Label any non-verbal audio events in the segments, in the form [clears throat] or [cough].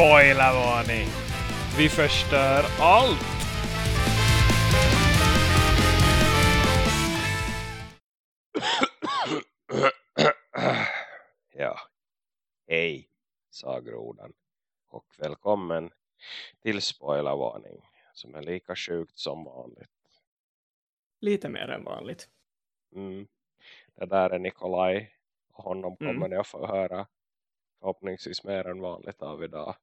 Spoilervarning! Vi förstör allt! ja, hej, sa grodan. Och välkommen till spoilervarning som är lika sjukt som vanligt. Lite mer än vanligt. Mm. Det där är Nikolaj och honom kommer Mm. att få höra förhoppningsvis mer än vanligt av idag.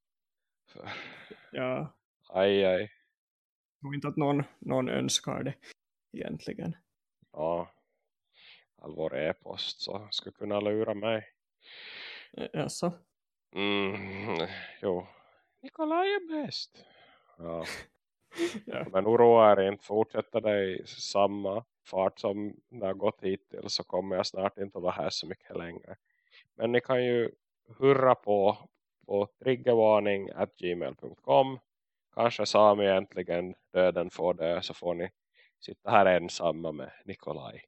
Jag aj, aj. tror inte att någon, någon önskar det egentligen. Ja, all vår e-post så ska kunna lura mig. Alltså, Mm, jo. Nikolaj är bäst. Ja. [laughs] ja. Men oroa er inte, fortsätter det i samma fart som det har gått hittills så kommer jag snart inte att vara här så mycket längre. Men ni kan ju hurra på på triggervarning at gmail.com Kanske Sami äntligen döden får dö så får ni sitta här ensamma med Nikolaj.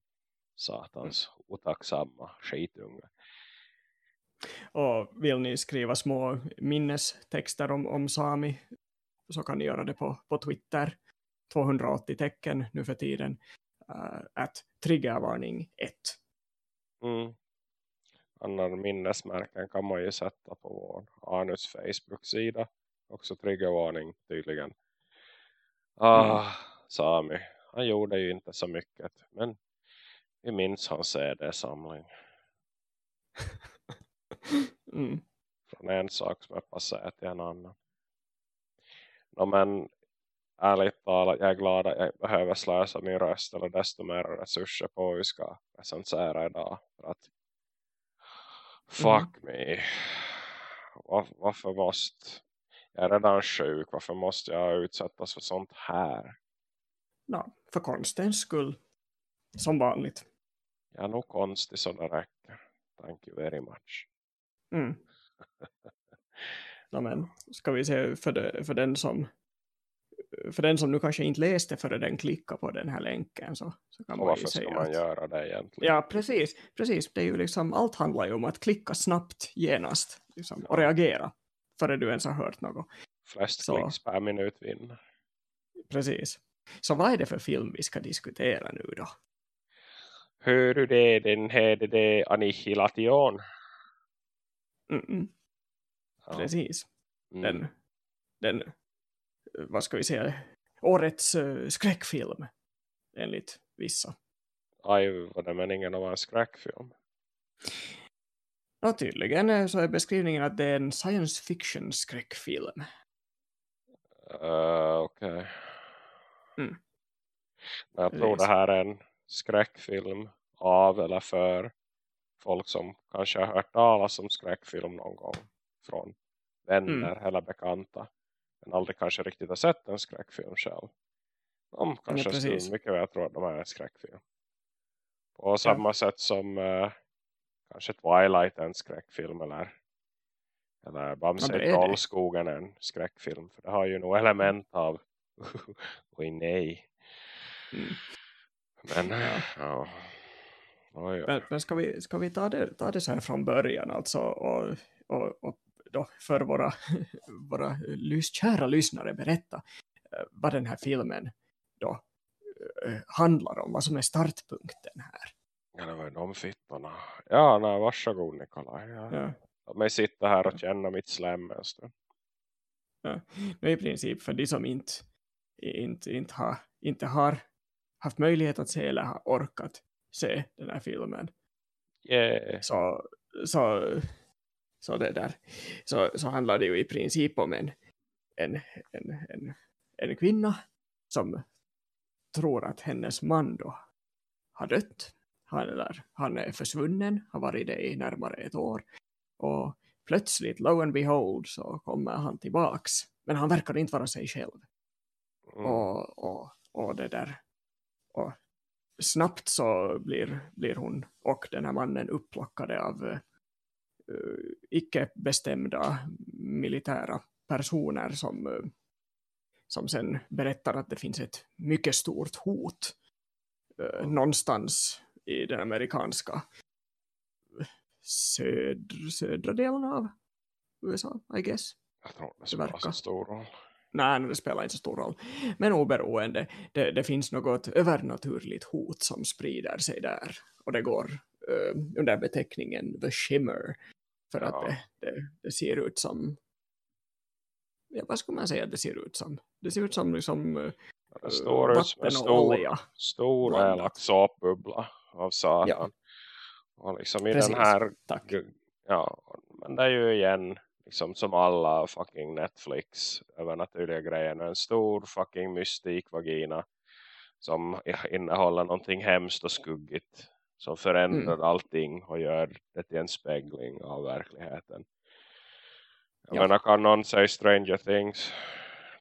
Satans otacksamma skitunge. Och vill ni skriva små minnestexter om, om Sami så kan ni göra det på, på Twitter. 280 tecken nu för tiden. Uh, att triggervarning 1. Mm. Andra minnesmärken kan man ju sätta på vår Anus Facebook-sida. Också triggervarning tydligen. Ah, Mm. Sami. Han gjorde ju inte så mycket. Men vi minns hans CD-samling. [laughs] Mm. Från en sak som är passerat till en annan. No, men ärligt talat, jag är glad att jag behöver slösa min röst eller desto mer resurser på hur vi ska recensera idag. För att fuck me. Var, varför måste jag är redan sjuk. Varför måste jag utsättas för sånt här? Ja, för konstens skull. Som vanligt. Jag är nog konstig så det räcker. Thank you very much. Mm. [laughs] Ja, men ska vi se för, det, för den som för den som nu kanske inte läste före den klickar på den här länken så, så kan Och man ju varför ska säga man att, göra det egentligen? Ja, precis. precis. Det är ju liksom, allt handlar ju om att klicka snabbt genast liksom, och reagera före du ens har hört något. Flest Så. klicks per minut vinner. Precis. Så vad är det för film vi ska diskutera nu då? Hör du det? Den heter det Annihilation. Mm -mm, Ja. precis. Mm. Den, den, vad ska vi säga, årets uh, skräckfilm enligt vissa. Aj, var det meningen vara en skräckfilm? Ja, tydligen eh, så är beskrivningen att det är en science fiction skräckfilm. Uh, Okej. Mm. Men jag tror det här är en skräckfilm av eller för folk som kanske har hört talas om skräckfilm någon gång från vänner Mm. eller bekanta. Men aldrig kanske riktigt har sett en skräckfilm själv. De kanske precis. skulle mycket väl tro att de är en skräckfilm. På samma sätt som eh, kanske Twilight är en skräckfilm eller eller Bamse Ja, i. Trollskogen är en skräckfilm. För det har ju nog element av [laughs] oj nej. Mm. Men Ja. ja. Men, men ska, vi, ska vi ta det, ta det så här från början alltså och, och, och då för våra, våra lys, kära lyssnare berätta eh, vad den här filmen då eh, handlar om, vad som är startpunkten här. Ja, det var ju de fittorna. Ja, nej, varsågod Nikolaj. Ja. Ja. Låt mig sitta här och känna mitt slem en stund. Nu i princip för de som inte, inte, inte, har, inte har haft möjlighet att se eller har orkat se den här filmen Yeah. så, så, så det där så, så handlar det ju i princip om en, en, en, en, en kvinna som tror att hennes man då har dött. Han, eller, han är försvunnen, har varit det i närmare ett år. Och plötsligt, lo and behold, så kommer han tillbaks. Men han verkar inte vara sig själv. Mm. Och, och, och det där. Och snabbt så blir, blir hon och den här mannen upplockade av uh, icke bestämda militära personer som, uh, som sen berättar att det finns ett mycket stort hot uh, någonstans i den amerikanska södr, södra delen av USA, I guess. Jag tror det spelar så stor roll. Nej, det spelar inte så stor roll. Men oberoende, det, det finns något övernaturligt hot som sprider sig där. Och det går eh, under beteckningen The Shimmer. För att Ja. det, det, det ser ut som... Ja, vad skulle man säga att det ser ut som? Det ser ut som liksom, eh, Det står ut som en vatten och stor, olja. stor elak såpbubbla av satan. Ja. Och liksom i Precis. den här Tack. Ja, men det är ju igen liksom som alla fucking Netflix övernaturliga grejer. En stor fucking mystik vagina som innehåller någonting hemskt och skuggigt som förändrar Mm. allting och gör det till en spegling av verkligheten. Jag Ja. menar, kan någon säga Stranger Things?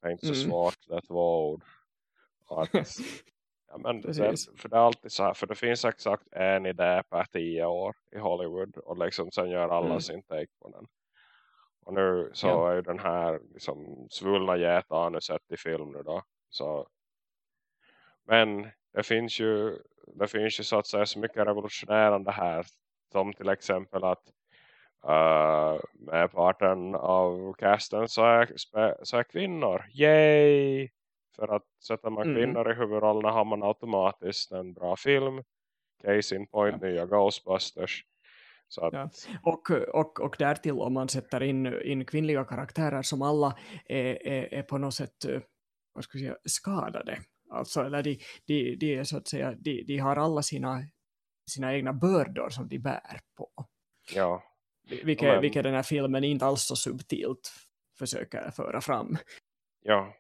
Det är inte så Mm. svårt, det är två ord. Att, [laughs] ja, men det, för det är alltid så här, för det finns exakt en idé per tio år i Hollywood och liksom sen gör alla Mm. sin take på den. Och nu så Ja. är ju den här liksom svullna getanuset i film nu då. Så, men det finns ju det finns ju så att säga så mycket revolutionerande här som till exempel att uh, med parten av casten så är, så är kvinnor. Yay! För att sätter man Mm. kvinnor i huvudrollerna har man automatiskt en bra film. Case in point, nya Ghostbusters. Så att, Ja. Och, och, och därtill om man sätter in, in kvinnliga karaktärer som alla är, är, är på något sätt eh, vad ska jag säga, skadade. Alltså, eller de, de, de, är så att säga, de, de har alla sina, sina egna bördor som de bär på. ja, Vilket, men- vilket den här filmen inte alls så subtilt försöker föra fram. ja.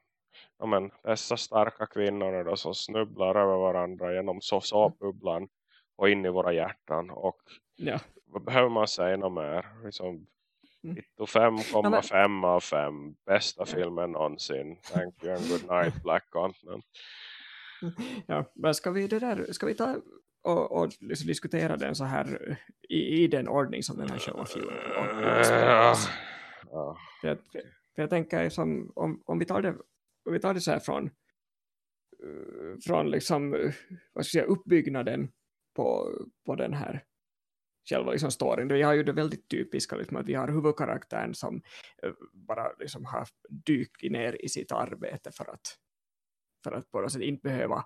ja men dessa starka kvinnor är då som snubblar över varandra genom så såpbubblan och in i våra hjärtan. Och Ja. vad behöver man säga något mer? Liksom, Mm. 5,5 av 5. Bästa filmen någonsin. Thank you and good night Black Continent. Ja, men ska vi, det där, ska vi ta och, och liksom diskutera den så här i, i den ordning som den här Ja. spelas? Ja. För jag, för jag tänker som, om, om, vi tar det, om vi tar det så här från, från liksom, vad ska jag säga, uppbyggnaden på, på den här själva liksom storyn. Vi har ju det väldigt typiska liksom, att vi har huvudkaraktären som eh, bara liksom har dykt ner i sitt arbete för att, för att på något sätt inte behöva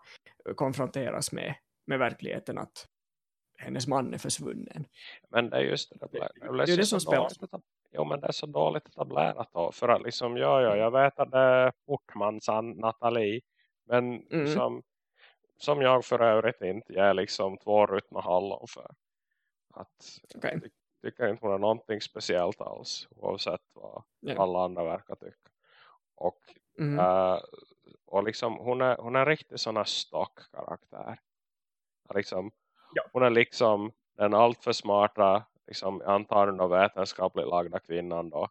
eh, konfronteras med, med verkligheten att hennes man är försvunnen. Men det är just det. där. Det är ju det som spelas. Jo men det är så dåligt etablerat då. För att liksom, ja ja, jag vet att det är Portmansan Nathalie. Men Mm. som, som jag för övrigt inte ger liksom två ruttna hallon för. Att Okej. jag tycker inte hon är någonting speciellt alls. Oavsett vad Ja. alla andra verkar tycka. Och Mm. Eh, och liksom, hon är, hon är en riktig sån här stockkaraktär. Liksom, Ja. Hon är liksom den alltför smarta, liksom, antagligen vetenskapligt lagda kvinnan då.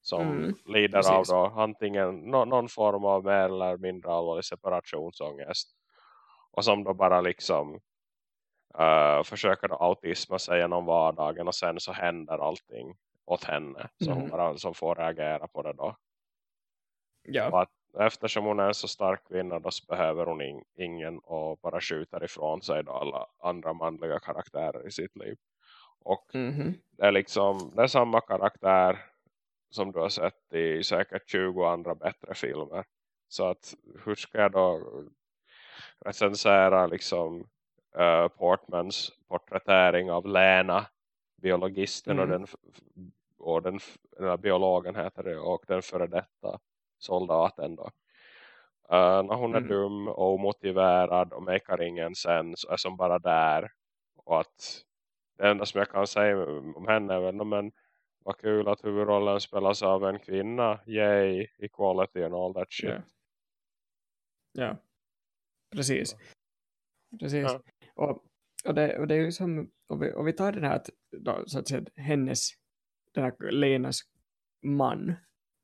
Som Mm, lider precis. av då antingen nå- någon form av mer eller mindre allvarlig separationsångest. Och som då bara liksom eh, försöker då autisma sig genom vardagen och sen så händer allting åt henne. Så hon Mhm. bara som får reagera på det då. Ja. Och att eftersom hon är en så stark kvinna då så behöver hon in, ingen och bara skjuter ifrån sig då alla andra manliga karaktärer i sitt liv. Och Mhm. det är liksom det är samma karaktär som du har sett i säkert 20 andra bättre filmer. Så att hur ska jag då recensera liksom eh, Portmans porträttering av Lena, biologisten och Mm. den och den, f- den här biologen heter det och den före detta soldaten då. Eh, när hon är Mm. dum och omotiverad och makar ingen sens och är som bara där och att det enda som jag kan säga om henne är väl "Nå, men vad kul att huvudrollen spelas av en kvinna yay, equality and all that shit Ja. ja. Precis. Precis. Ja. Och, det, och det är ju som, och vi, och vi tar den här, att, då, så att säga, hennes, den här Lenas man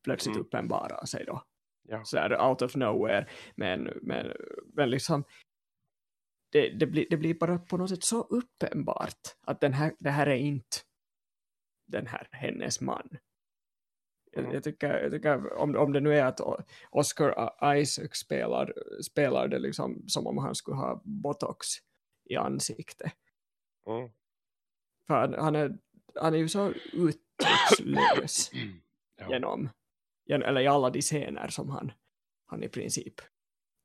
plötsligt Mm. uppenbarar sig då. Ja. Så här out of nowhere. Men, men, men liksom, det, det, blir, det blir bara på något sätt så uppenbart att den här, det här är inte den här hennes man. Jag, Mm. jag, tycker, jag tycker om, om det nu är att Oscar Isaac spelar, spelar det liksom som om han skulle ha botox i ansiktet. Mm. För han, han, är, han är ju så uttryckslös [clears throat] Ja. genom, eller i alla de scener som han, han i princip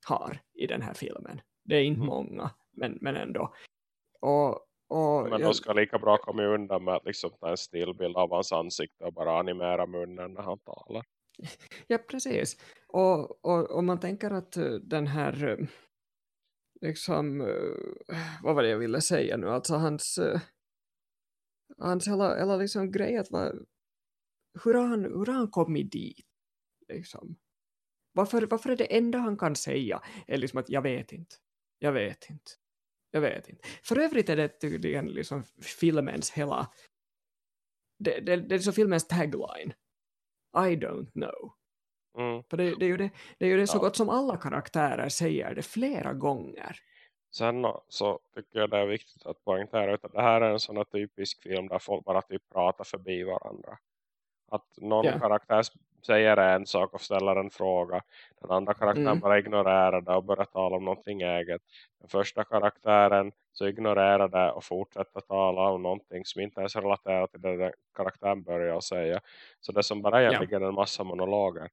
har i den här filmen. Det är inte Mm. många, men, men ändå. Och, och Men jag- ska lika bra komma undan med att liksom ta en stillbild av hans ansikte och bara animera munnen när han talar. [laughs] Ja, precis. Och, och, och man tänker att eh, den här, eh, liksom, eh, vad var det jag ville säga nu, alltså hans, eh, hans hela, hela liksom grej att vara, hur har han, hur har han kommit dit? Liksom? Varför, varför är det enda han kan säga är liksom att jag vet inte, jag vet inte, jag vet inte. För övrigt är det tydligen liksom filmens hela, det, det, det är så filmens tagline. I don't know. Mm. För det, det är ju det, det, är ju det så Ja. gott som alla karaktärer säger det flera gånger. Sen så tycker jag det är viktigt att poängtera att det här är en sån typisk film där folk bara typ pratar förbi varandra. Att någon Ja. karaktär säger en sak och ställer en fråga. Den andra karaktären Mm. bara ignorerar det och börjar tala om någonting eget. Den första karaktären så ignorerar det och fortsätter tala om någonting som inte ens relaterar till det den karaktären börjar säga. Så det som bara egentligen är en massa monologer.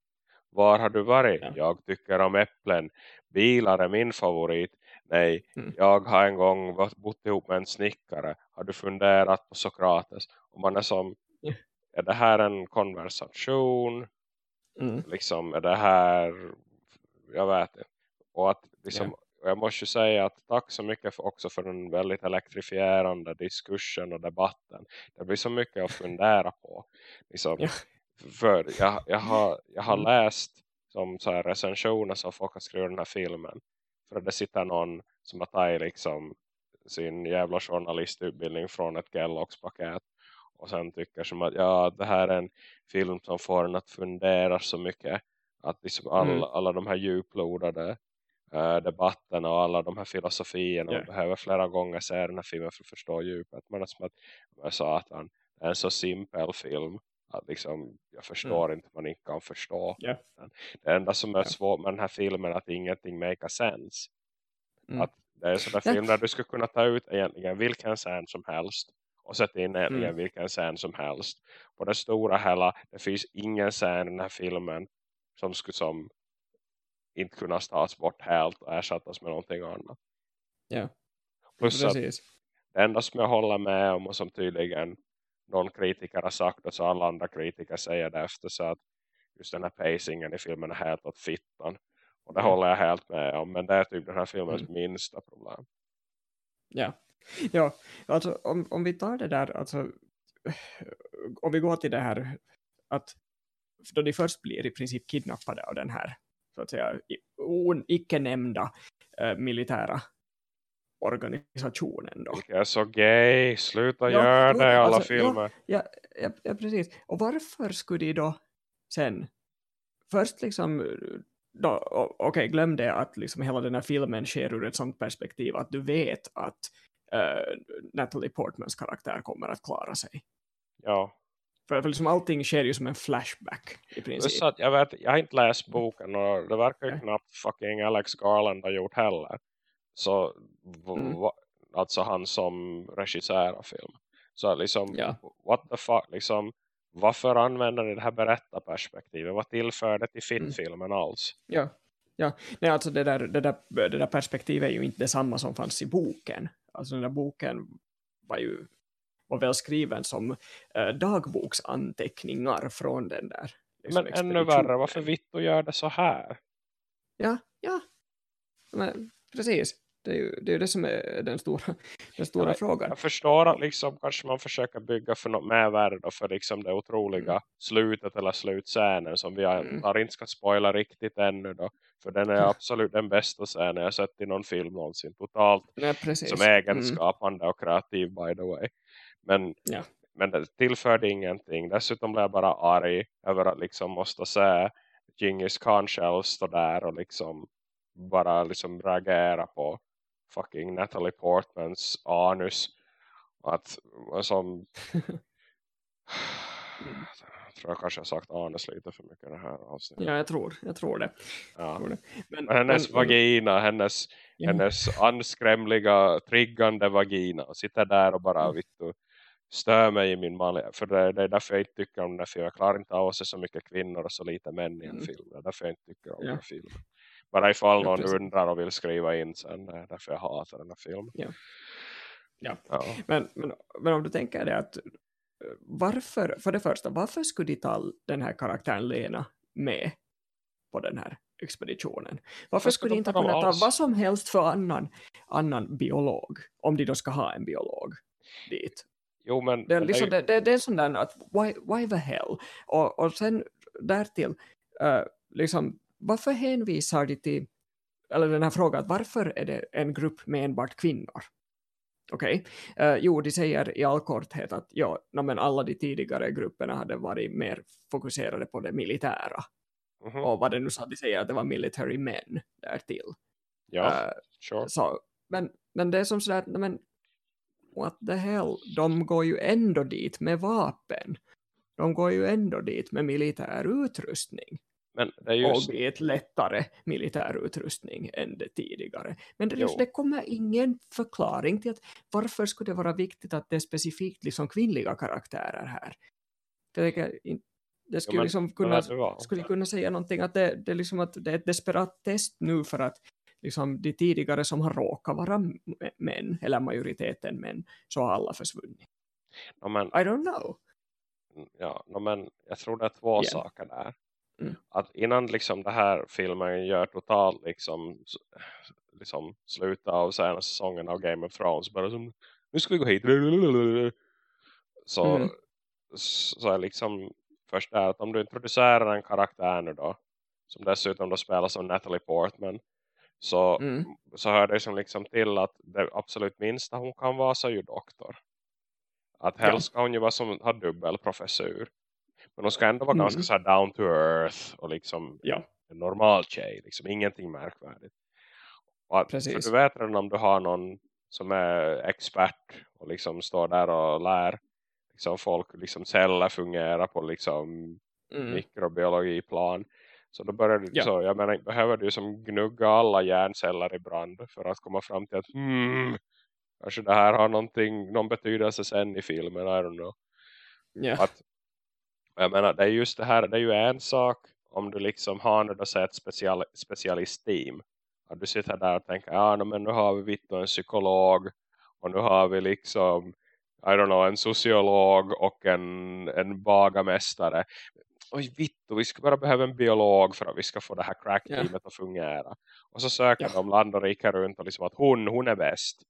Var har du varit? Ja. Jag tycker om äpplen. Bilar är min favorit. Nej, Mm. jag har en gång bott ihop med en snickare. Har du funderat på Sokrates? Och man är som, Ja. är det här en konversation? Mm. Liksom, är det här, jag vet inte. Och att liksom, och jag måste ju säga att tack så mycket för, också för den väldigt elektrifierande diskursen och debatten. Det blir så mycket att fundera på. Liksom, Ja. För jag, jag har, jag har Mm. läst som så här recensioner som folk har skrivit den här filmen. För att det sitter någon som har tagit liksom sin jävla journalistutbildning från ett Kellogg's paket. Och sen tycker som att ja, det här är en film som får en att fundera så mycket. Att liksom alla, Mm. alla de här djuplodade eh, debatterna och alla de här filosofierna. Ja. Man behöver flera gånger se den här filmen för att förstå djupet. Men det är som att, jag sa att han, det är en så simpel film. Att liksom, jag förstår inte, man inte kan förstå. Den. Det enda som är Ja. svårt med den här filmen är att ingenting makes sense. Mm. Att det är en sån där film där du skulle kunna ta ut egentligen vilken scen som helst. Och sätta in egentligen Mm. vilken scen som helst. På det stora hela, det finns ingen scen i den här filmen som skulle som inte kunna tas bort helt och ersättas med någonting annat. Ja. Plus att Precis. det enda som jag håller med om och som tydligen någon kritiker har sagt och så alla andra kritiker säger det efter så att just den här pacingen i filmen är helt åt fittan. Och det Ja. håller jag helt med om. Men det är typ den här filmens Mm. minsta problem. Ja, ja alltså om, om vi tar det där, alltså om vi går till det här att då de först blir i princip kidnappade av den här så att säga icke-nämnda eh, militära organisationen då. Jag är så gay. Sluta Ja, göra det i alla alltså, filmer. Ja, ja, ja, precis. Och varför skulle de då sen först liksom okej, glöm det att liksom hela den här filmen sker ur ett sånt perspektiv att du vet att eh, Natalie Portmans karaktär kommer att klara sig. Ja. För, för liksom allting sker ju som en flashback i princip. att jag, vet, jag har inte läst boken och det verkar ju knappt fucking Alex Garland har gjort heller. Så Mm. alltså han som regissör av film. Så liksom, Ja. what the fuck, liksom, varför använder ni det här berättarperspektivet? Vad tillför det till Mm. filmen alls? Ja, ja. Nej, alltså det där, det, där, det där perspektivet är ju inte detsamma som fanns i boken. Alltså den där boken var ju var väl skriven som eh, dagboksanteckningar från den där. liksom, Men ännu värre, varför Vitto gör det så här? Ja, ja. Men, precis. Det är, ju, det är det som är den stora, den stora men- frågan. Jag förstår att liksom, kanske man försöker bygga för något mer värde för liksom det otroliga slutet eller slutscenen som vi Mm. inte ska spoila riktigt ännu då. För den är Ja. absolut den bästa scenen jag sett i någon film någonsin. Totalt precis. som egenskapande och kreativ by the way. Men, Ja. men det tillförde ingenting. Dessutom blev jag bara arg över att liksom måste se Genghis Khan själv stå där och liksom bara liksom reagera på fucking Natalie Portmans anus. Att som jag [laughs] tror jag kanske har sagt anus lite för mycket i det här avsnittet. Ja, jag tror, jag tror det. Ja. Jag tror det. Men, Men hennes men- vagina, hennes, Ja. hennes anskrämliga, triggande vagina. Och sitter där och bara Mm. vittu, stör mig i min manliga. För det, det är därför jag inte tycker om den här filmen. Jag klarar inte av se så mycket kvinnor och så lite män i en Mm. film. Det är därför jag inte tycker om Ja. den här filmen. Bara ifall Ja, någon precis. undrar och vill skriva in sen. Det är därför jag hatar den här filmen. Ja. Ja. Ja. Men, men, men om du tänker det att varför, för det första, varför skulle de ta den här karaktären Lena med på den här expeditionen? Varför skulle de inte kunna ta vad som helst för annan, annan biolog, om de då ska ha en biolog dit? Jo men Det är, men liksom, ju- det, det, det är sån där att why, why the hell? Och, och sen därtill, uh, liksom, varför hänvisar de till, eller den här frågan, att varför är det en grupp med enbart kvinnor? Okej, Eh, jo, de säger i all korthet att ja, no, men alla de tidigare grupperna hade varit mer fokuserade på det militära. Mhm. Och vad det nu sa, de säger att det var military men därtill. Ja, Eh, sure. så, men, men det är som sådär, nej men what the hell, de går ju ändå dit med vapen. De går ju ändå dit med militär utrustning. Men det är just... Och ett lättare militär utrustning än det tidigare. Men det, Jo. det kommer ingen förklaring till att varför skulle det vara viktigt att det är specifikt liksom kvinnliga karaktärer här. Jag tänker, det skulle men- liksom kunna, skulle kunna säga någonting att det, det liksom att det är ett desperat test nu för att liksom de tidigare som har råkat vara män, eller majoriteten män, så har alla försvunnit. Ja, men, I don't know. ja, no, men jag tror det är två Ja. saker där. Mm. Att innan liksom det här filmen gör totalt liksom, liksom slutet av senaste säsongen av Game of Thrones. Bara som, nu ska vi gå hit. Så, Mm. så är liksom först är att om du introducerar en karaktär nu då. Som dessutom då spelas av Natalie Portman. Så, Mm. så hör det som liksom till att det absolut minsta hon kan vara så är ju doktor. Att helst ska hon ju vara som har dubbel professur. Men hon ska ändå vara Mm. ganska så här down to earth och liksom Ja. en normal tjej. Liksom ingenting märkvärdigt. Och att, Precis. För du vet redan om du har någon som är expert och liksom står där och lär liksom folk liksom celler fungera på liksom Mm. mikrobiologiplan. Så då börjar du Ja. så, jag menar, behöver du som gnugga alla hjärnceller i brand för att komma fram till att hmm, kanske det här har någonting, någon betydelse sen i filmen, I don't know. Ja. Att, jag menar, det är just det här, det är ju en sak om du liksom har nu då så ett special, specialistteam. Att du sitter där och tänker, ja no, men nu har vi vitt en psykolog och nu har vi liksom I don't know, en sociolog och en, en bagamästare. Oj vittu, vi ska bara behöva en biolog för att vi ska få det här crack-teamet att fungera. Och så söker Ja. de land och rika runt och liksom att hon, hon är bäst.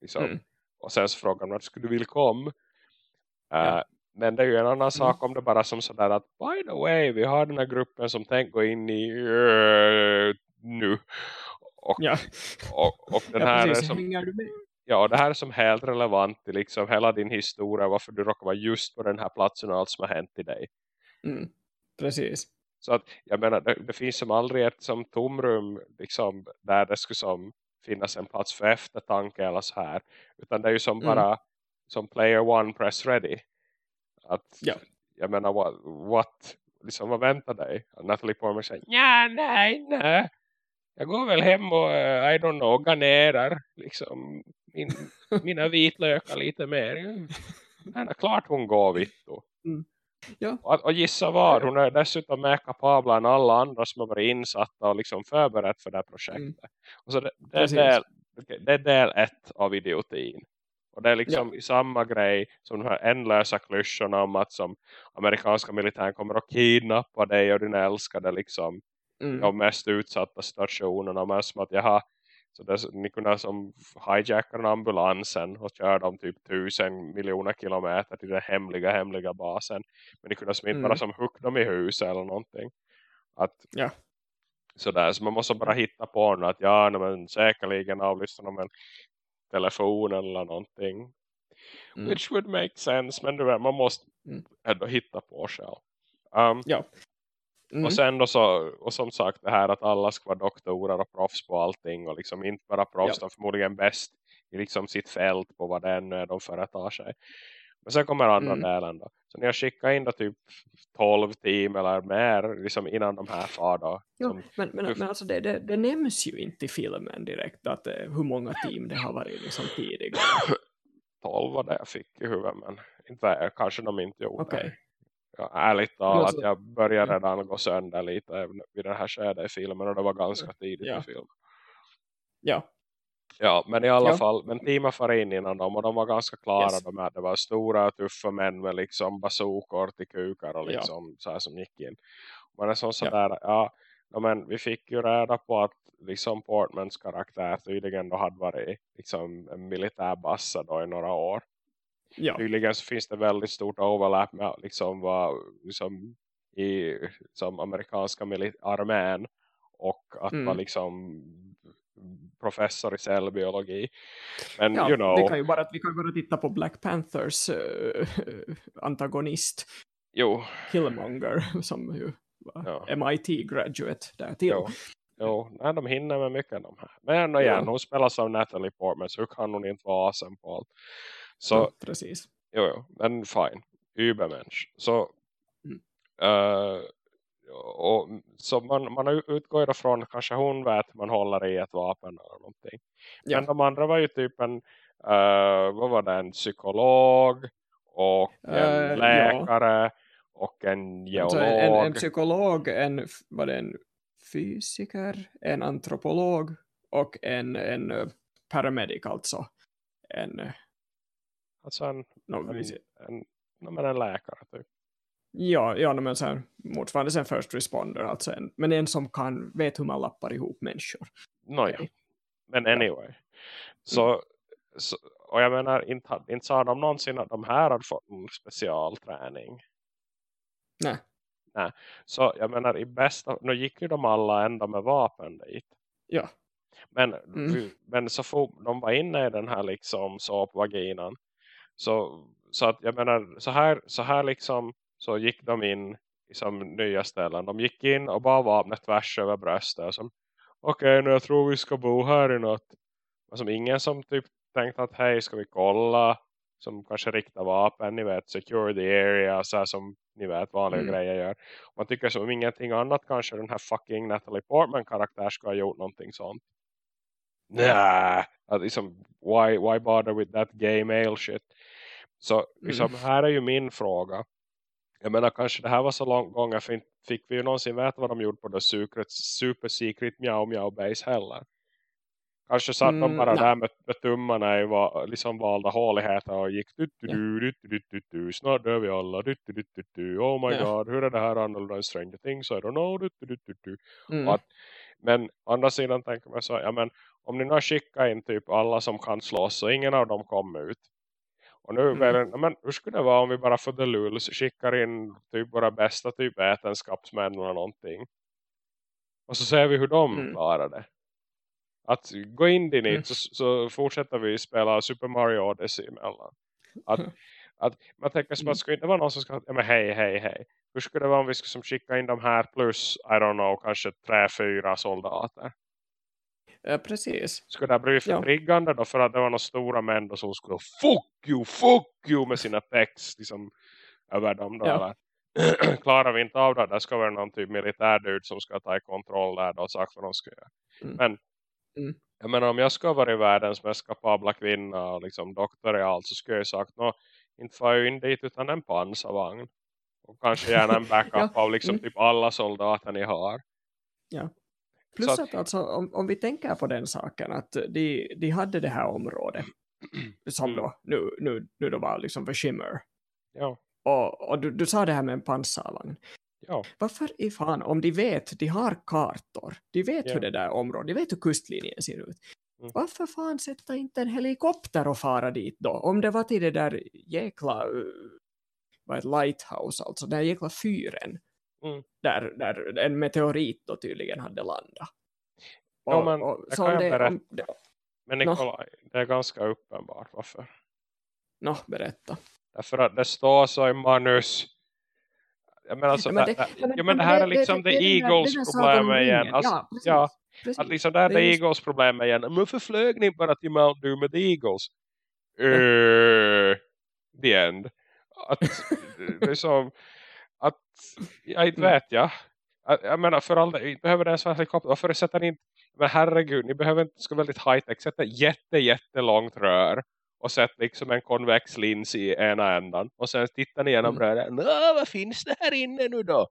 Liksom. Mm. Och sen så frågar de, skulle du vilja komma? Ja. Eh, men det är ju en Mm. annan sak om det bara som sådär att by the way, vi har den här gruppen som tänker gå in i eh, nu. Och, Ja. och, och den ja, här är precis. som, du med? ja, det här är som helt relevant till liksom hela din historia, varför du råkar vara just på den här platsen och allt som har hänt i dig. Mm. Precis. Så att jag menar, det, det finns som aldrig ett som tomrum liksom, där det skulle som finnas en plats för eftertanke eller så här. Utan det är ju som Mm. bara som player one press ready. Att, Ja. Jag menar, what, what liksom, vad väntar dig? Och Natalie Portman säger, ja, nej, nej. Jag går väl hem och, eh, I don't know, garnerar liksom min, [laughs] mina vitlökar lite mer. Är klart hon går, Vittu. Ja. Och, och gissa vad, hon är dessutom mer kapabla än alla andra som har varit insatta och liksom förberett för det här projektet. Mm. Och så det, det, är Precis. del, det är del ett av idiotin. Och det är liksom i samma grej som de här ändlösa klyschorna om att som amerikanska militären kommer att kidnappa dig och din älskade liksom Mm. de mest utsatta stationerna. Men som att jaha, så det, ni kunde som hijacka den ambulansen och köra dem typ tusen miljoner kilometer till den hemliga, hemliga basen. Men ni kunde inte Mm. bara som hugga dem i huset eller någonting. Att, Ja. Sådär, så man måste bara hitta på något att ja, men säkerligen avlyssna dem en telefon eller någonting. Mm. Which would make sense, men du vet, man måste Mm. ändå hitta på själv. Um, Ja. Mm. och sen då så, och som sagt det här att alla ska vara doktorer och proffs på allting och liksom inte bara proffs, Ja. de förmodligen bäst i liksom sitt fält på vad det är de företar sig. Men sen kommer andra Mm. delen då. Så ni har skickat in då typ 12 team eller mer liksom innan de här far då. Ja, Som, men, men, men alltså det, det, det nämns ju inte i filmen direkt att, eh, hur många team det har varit liksom tidigare. [coughs] 12 var det jag fick i huvudet. Men inte, kanske de inte gjorde Okej. det. Ja, ärligt talat, Alltså- jag började Mm. redan gå sönder lite vid det här skedet i filmen. Och det var ganska tidigt Ja. i filmen. Ja, Ja, men i alla Ja. fall, men teamet far in innan dem och de var ganska klara. Yes. De här, det var stora tuffa män med liksom bazookor till kukar och Ja. liksom så här som gick in. Man är som Ja. sådär, ja, ja men vi fick ju reda på att liksom Portmans karaktär tydligen då hade varit liksom en militärbassa då i några år. ja, Tydligen så finns det väldigt stort overlap med liksom vad liksom i som amerikanska armén och att Mm. vara liksom professor i cellbiologi. Men ja you know, vi kan ju bara, vi kan bara titta på Black Panthers eh, antagonist jo, Killmonger som ju var Ja. MIT-graduate där till. jo, jo, nej, de hinner med mycket de här. Men igen, Ja. hon spelas av Natalie Portman så hur kan hon inte vara awesome på allt? Så Ja, precis. Jo, jo, men fine. Übermensch. Så, Mm. eh, och, så man, man utgår ifrån att kanske hon vet man håller i ett vapen eller någonting. Ja. Men de andra var ju typ en, eh, vad var det, en psykolog och en Eh, ja. läkare och en geolog. en, en, en psykolog, en, var det en fysiker, en antropolog och en, en eh, paramedic alltså. En, alltså en, no, en, en, men en läkare typ. Ja, ja no, men så här, motsvarande en first responder, alltså en, men en som kan, vet hur man lappar ihop människor. Nåja. Okej. Men anyway. Så, så, och jag menar, inte, inte sa de någonsin att de här hade fått en specialträning. Nej. Så jag menar, i bästa, nu gick ju de alla ändå med vapen dit. Ja. Men, Mm. men så fort de var inne i den här liksom såpvaginan. Så, så att jag menar, så här, så här liksom så gick de in i som nya ställen. De gick in och bara vapnet tvärs över bröstet. Som, Okej, nu jag tror vi ska bo här i natt. Men som ingen som typ tänkte att hej, ska vi kolla? Som kanske riktar vapen, ni vet, secure the area, så här som ni vet vanliga Mm. grejer gör. Man tycker som ingenting annat kanske den här fucking Natalie Portman karaktär ska ha gjort någonting sånt. Nej, att liksom, why, why bother with that gay male shit? Så liksom, här är ju min fråga. Jag menar kanske det här var så långt gånger för inte fick vi ju någonsin veta vad de gjorde på The Secret, Super Secret Meow Meow Base heller. Kanske satt de Mm, bara nej. där med, med tummarna i va, liksom valda håligheter och gick du, du, du, du, du, du, du, snart dör vi alla du, du, du, du, du. oh my Ja. god hur är det här annorlunda än Stranger Things I don't know du, du, du, du, du. Mm. Att, men andra sidan tänker man så ja men om ni nu har skickat in typ alla som kan slåss så ingen av dem kom ut. Och nu Mm. ja, men hur skulle det vara om vi bara för the lulls skickar in typ våra bästa typ vetenskapsmän eller någonting. Och så ser vi hur de Mm. klarar det. Att gå in dit Mm. så, så fortsätter vi spela Super Mario Odyssey emellan. Att, [laughs] att man tänker Mm. att skulle inte vara någon som ska, ja men hej, hej, hej. Hur skulle det vara om vi skulle som skicka in de här plus, I don't know, kanske tre, fyra soldater? Ja, precis. Skulle det bli för Ja. då för att det var några stora män då som skulle fuck you, fuck you med sina text liksom över dem då. Ja. [clears throat] Klarar vi inte av det, där ska vara någon typ militärdude som ska ta i kontroll där då och sagt vad de ska göra. Mm. Men Mm. jag menar om jag ska vara världens mest kapabla kvinna och liksom doktor i allt så skulle jag sagt nå, inte får jag in dit utan en pansarvagn. Och kanske gärna en backup [laughs] av liksom Mm. typ alla soldater ni har. Plus Så att, alltså, om, om vi tänker på den saken att de, de hade det här området [clears throat] som då, nu, nu, nu då var liksom för Shimmer. Ja, Och, och du, du sa det här med en pansarvagn. ja, Varför i fan, om de vet, de har kartor, de vet Ja. hur det där området, de vet hur kustlinjen ser ut. Mm. Varför fan sätta inte en helikopter och fara dit då? Om det var till det där jäkla, uh, vad ett lighthouse alltså, den jäkla fyren. Mm. Där, där en meteorit då tydligen hade landat. Ja, men det så kan om jag det, berätta. det, men. Nikolaj, det är ganska uppenbart varför. Nå, berätta. Därför att det står så i manus. Jag menar så, Ja, men det, det- ja, men- ja, men det här det- är liksom det- det, det där- Eagles problem igen. Alltså, Ja, precis. ja, Precis. att liksom det är Det det är just- Eagles problem igen. Men varför flög ni bara till Mount Doom med Eagles? Uh, the end. Att, det är som, att, jag inte Mm. vet jag. Jag menar för all det, behöver det ens vara helikopter. Varför sätter ni inte, men herregud, ni behöver inte, ska väldigt high tech, sätta jätte, jättelångt rör. och sett liksom en konvex lins i ena ändan. Och sen tittar ni igenom Mm. brödet. Nå, vad finns det här inne nu då?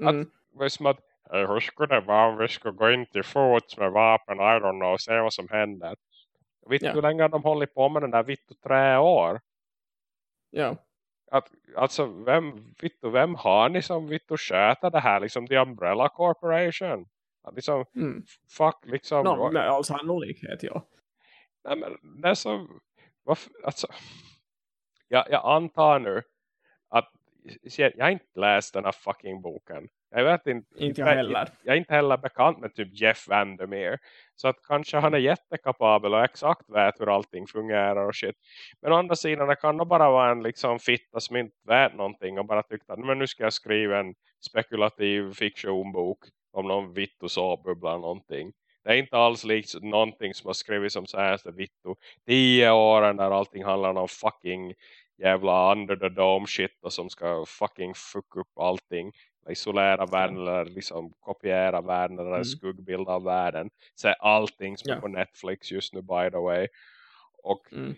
Mm. Att, det som att, "Eh, hur skulle det vara om vi skulle gå in till fots med vapen, I don't know, och se vad som händer. Vet du Ja. hur länge de hållit på med den där vitt och tre år? Ja. Att, alltså, vem, vittu, vem har ni som vittu sköter det här? Liksom The Umbrella Corporation? Att liksom, Mm. fuck, liksom. No, med all sannolikhet, ja. Nej, men det är så... Varför, alltså, jag, jag antar nu att jag, jag har inte läst den här fucking boken. Jag vet inte. Inte jag heller. Jag är inte heller bekant med typ Jeff Vandermeer. Så att kanske han är jättekapabel och exakt vet hur allting fungerar och shit. Men å andra sidan det kan nog bara vara en liksom fitta som inte vet någonting och bara tyckte att men nu ska jag skriva en spekulativ fiktionbok om någon eller någonting. Det är inte alls likt någonting som har skrivit som så här vittu tio åren där allting handlar om fucking jävla under the dome shit och som ska fucking fuck upp allting. Isolera världen eller liksom kopiera världen eller Mm. skuggbild av världen. Så är allting som är Ja. på Netflix just nu by the way. Och Mm.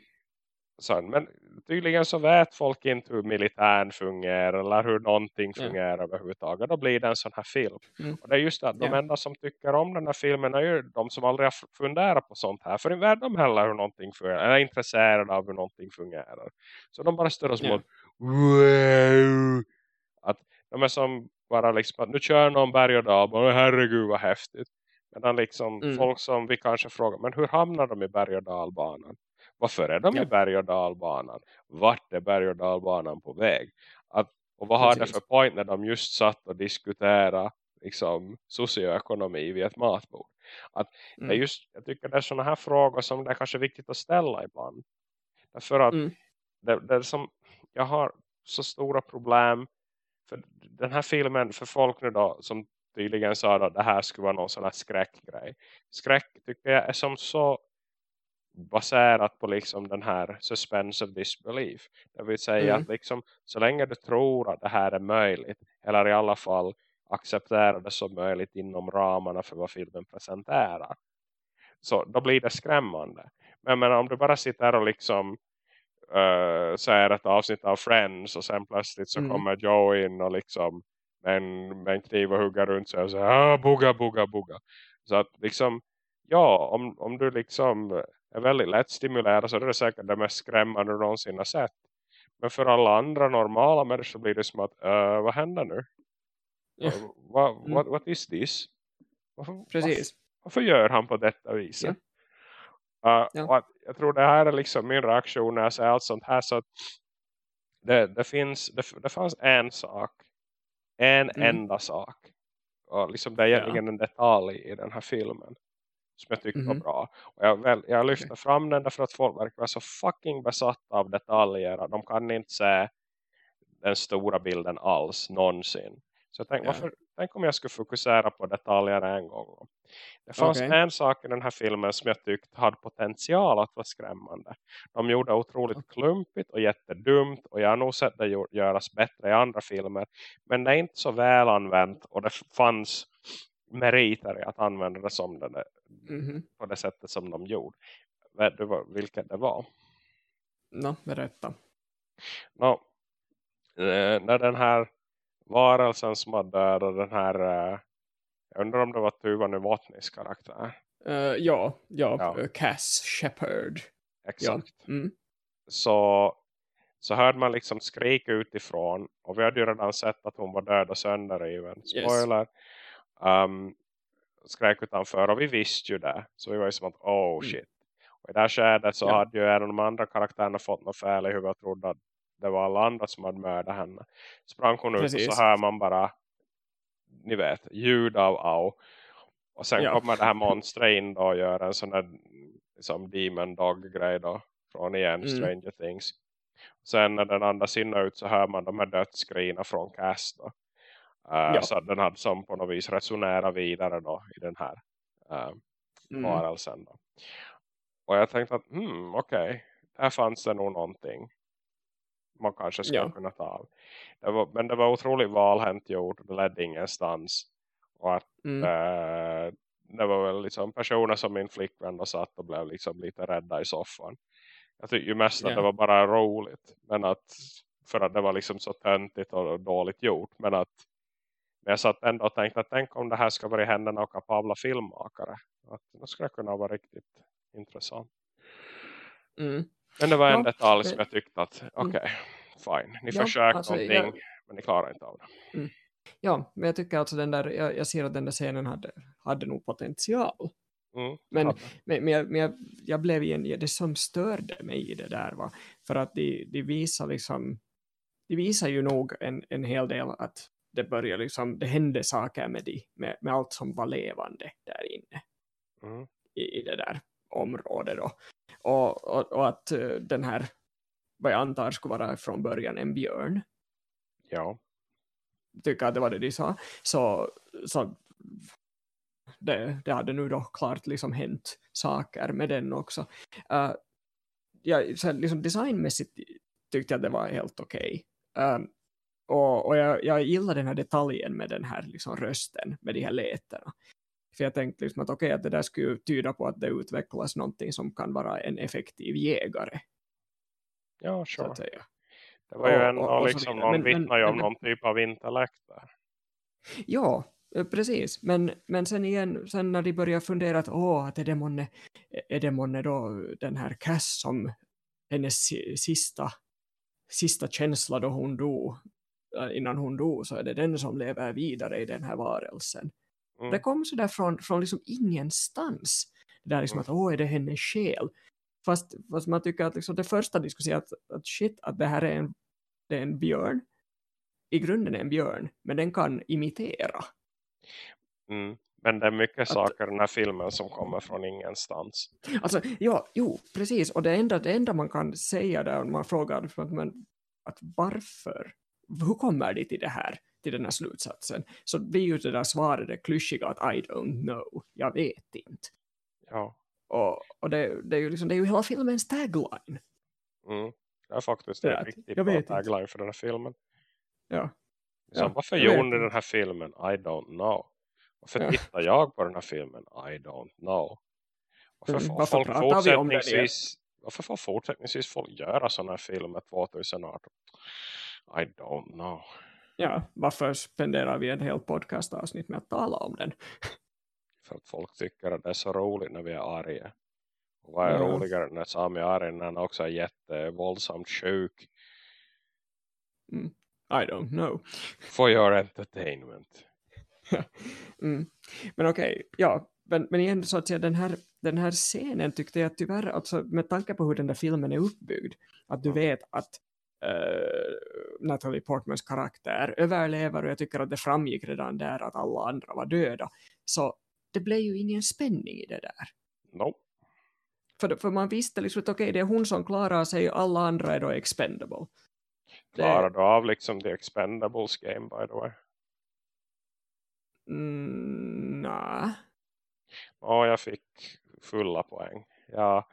sen, men tydligen så vet folk inte hur militären fungerar eller hur någonting fungerar överhuvudtaget. Då blir det en sån här film. Mm. Och det är just att de Ja. enda som tycker om den här filmen är ju de som aldrig har funderat på sånt här. För vet de heller hur någonting fungerar. Eller är intresserade av hur någonting fungerar. Så de bara står och små wow. Att de är som bara liksom att nu kör någon berg och dalbana. Herregud vad häftigt. Medan liksom Mm. folk som vi kanske frågar. Men hur hamnar de i berg och dalbanan? Varför är de Ja. i berg och dalbanan? Vart är berg och dalbanan på väg? Att, och vad har det Precis. för point när de just satt och diskuterade liksom, socioekonomi vid ett matbord? Att det Mm. just, jag tycker det är sådana här frågor som det är kanske viktigt att ställa ibland. Därför att Mm. det, det är som, jag har så stora problem för den här filmen för folk nu då som tydligen sa att det här skulle vara någon sån här skräckgrej. Skräck tycker jag är som så baserat på liksom den här suspense of disbelief. Det vill säga Mm. att liksom så länge du tror att det här är möjligt eller i alla fall accepterar det som möjligt inom ramarna för vad filmen presenterar. Så då blir det skrämmande. Men, men om du bara sitter och liksom uh, säger ett avsnitt av Friends och sen plötsligt så Mm. kommer Joe in och liksom med en, med en kniv och hugga runt sig och säger ah, buga, buga, buga. Så att liksom, ja, om, om du liksom är väldigt lätt stimulerad så är det säkert det mest skrämmande du någonsin har sett. Men för alla andra normala människor blir det som att, uh, vad händer nu? Uh, what, Mm. what, what is this? Varför, Precis. varför gör han på detta viset? Uh, Ja. att, jag tror det här är liksom min reaktion när jag säger allt sånt här. Så att det, det, finns, det, det fanns en sak. En Mm. enda sak. Och liksom det är egentligen en detalj i den här filmen. Som jag tyckte Mhm. var bra. Och jag, väl, jag lyfter fram den därför att folk verkar vara så fucking besatta av detaljer. De kan inte se den stora bilden alls någonsin. Så jag tänkte, varför, tänk om jag skulle fokusera på detaljer en gång. Det fanns Okej. en sak i den här filmen som jag tyckte hade potential att vara skrämmande. De gjorde otroligt klumpigt och jättedumt. Och jag har nog sett det gör- göras bättre i andra filmer. Men det är inte så väl använt. Och det fanns meriter i att använda det som det, Mhm. på det sättet som de gjorde. Vet du vilket det var? Nå, berätta. Nå, eh, när den här varelsen som var död och den här eh, jag undrar om det var Tuva Novotnys karaktär. Uh, ja, ja, Ja. eh, Cass Shepard. Exakt. Mm. Så, så hörde man liksom skrik utifrån. Och vi hade ju redan sett att hon var död och sönderriven. Yes. Spoiler. Um, skrek utanför och vi visste ju det. Så vi var ju som att, oh Mm. shit. Och i det här skedet så Ja. hade ju även de andra karaktärerna fått något fel i huvudet och trodde att det var alla andra som hade mördat henne. Sprang hon ut och så hör man bara, ni vet, ljud av au. Och sen Ja. kommer det här monstret in då och gör en sån där liksom demon dog grej då. Från igen Mm. Stranger Things. Sen när den andas in och ut så hör man de här dödsskrinar från Cast då. Uh, Ja. Så den hade som på något vis resonerat vidare då i den här uh, Mm. varelsen då. Och jag tänkte att, hmm, okej. Här fanns det nog någonting. Man kanske skulle Ja. kunna ta av. Det var, men det var otroligt valhänt gjort. Det ledde ingenstans. Och att Mm. eh, det var väl liksom personer som min flickvän då satt och blev liksom lite rädda i soffan. Jag tycker ju mest att Ja. det var bara roligt. Men att för att det var liksom så töntigt och dåligt gjort. Men att men jag satt ändå och tänkte att tänk om det här ska vara i händerna av kapabla filmmakare. Att det skulle kunna vara riktigt intressant. Mm. Men det var en Ja, detalj det- som jag tyckte att okej, fine. Ni Ja, försökte alltså, någonting jag- men ni klarar inte av det. Ja, men jag tycker alltså den där, jag, jag ser att den där scenen hade, hade nog potential. Mm, Men, men, men, jag, men jag, jag blev igen, det som störde mig i det där var för att de, de visar liksom, de visar ju nog en, en hel del att det börjar liksom, det hände saker med, de, med, med allt som var levande där inne Mm. i, i det där området då. Och, och, och att eh, den här, vad jag antar skulle vara från början en björn, Ja. tycker att det var det de sa, så, så det, det hade nu då klart liksom hänt saker med den också. Uh, ja, så liksom designmässigt tyckte jag det var helt okej. Um, och och jag, jag gillar den här detaljen med den här liksom rösten, med de här leterna. För jag tänkte liksom att okej, att det där skulle tyda på att det utvecklas någonting som kan vara en effektiv jägare, Ja, så sure. Det var ju en, och- och liksom, någon Men- vittnar ju om men- någon typ av intellekt där. Ja, eh, precis. Men, men sen igen, sen när de börjar fundera att åh, att är det månne, är det månne då den här Cass som hennes si- sista, sista känsla då hon dog, eh, innan hon dog, så är det den som lever vidare i den här varelsen. Mm. Det kom så där från, från liksom ingenstans. Det där liksom Mm. att åh, är det hennes själ? Fast, fast man tycker att liksom det första de skulle säga att, att shit, att det här är en, det är en björn. I grunden är en björn, men den kan imitera. Mm. Men det är mycket Att- saker i den här filmen som kommer från ingenstans. Alltså, ja, jo, precis. Och det enda, det enda man kan säga där man frågar att, men, att varför? Hur kommer de till det här? Till den här slutsatsen? Så blir ju det där svaret det klyschiga att I don't know. Jag vet inte. Ja. Och, och det, det, är ju liksom, det är ju hela filmens tagline. Mm. Det är faktiskt Det en är att- riktigt bra vet inte. tagline för den här filmen. Ja. Så Ja, varför gjorde ni den här filmen? I don't know. Varför Ja. tittar jag på den här filmen? I don't know. Varför Mm, får varför folk fortsättningsvis varför får fortsättningsvis folk göra sådana här filmer 2018? I don't know. Ja, varför spenderar vi en hel podcastavsnitt med att tala om den? För att folk tycker att det är så roligt när vi är arga. Och vad är Ja. roligare när Sami är arg när han också är jättevåldsamt sjuk? I don't know. For your entertainment. Mm. Men okej, ja, men, men igen så att säga, den här, den här scenen tyckte jag tyvärr, alltså med tanke på hur den där filmen är uppbyggd, att du Mm. vet att Natalie Portmans karaktär överlever och jag tycker att det framgick redan där att alla andra var döda, så det blev ju ingen spänning i det där. No. För, för man visste liksom att okej, det är hon som klarar sig och alla andra är då expendable. Klarar du av liksom the expendables game by the way? Mm, nej. Ja, jag fick fulla poäng. Ja,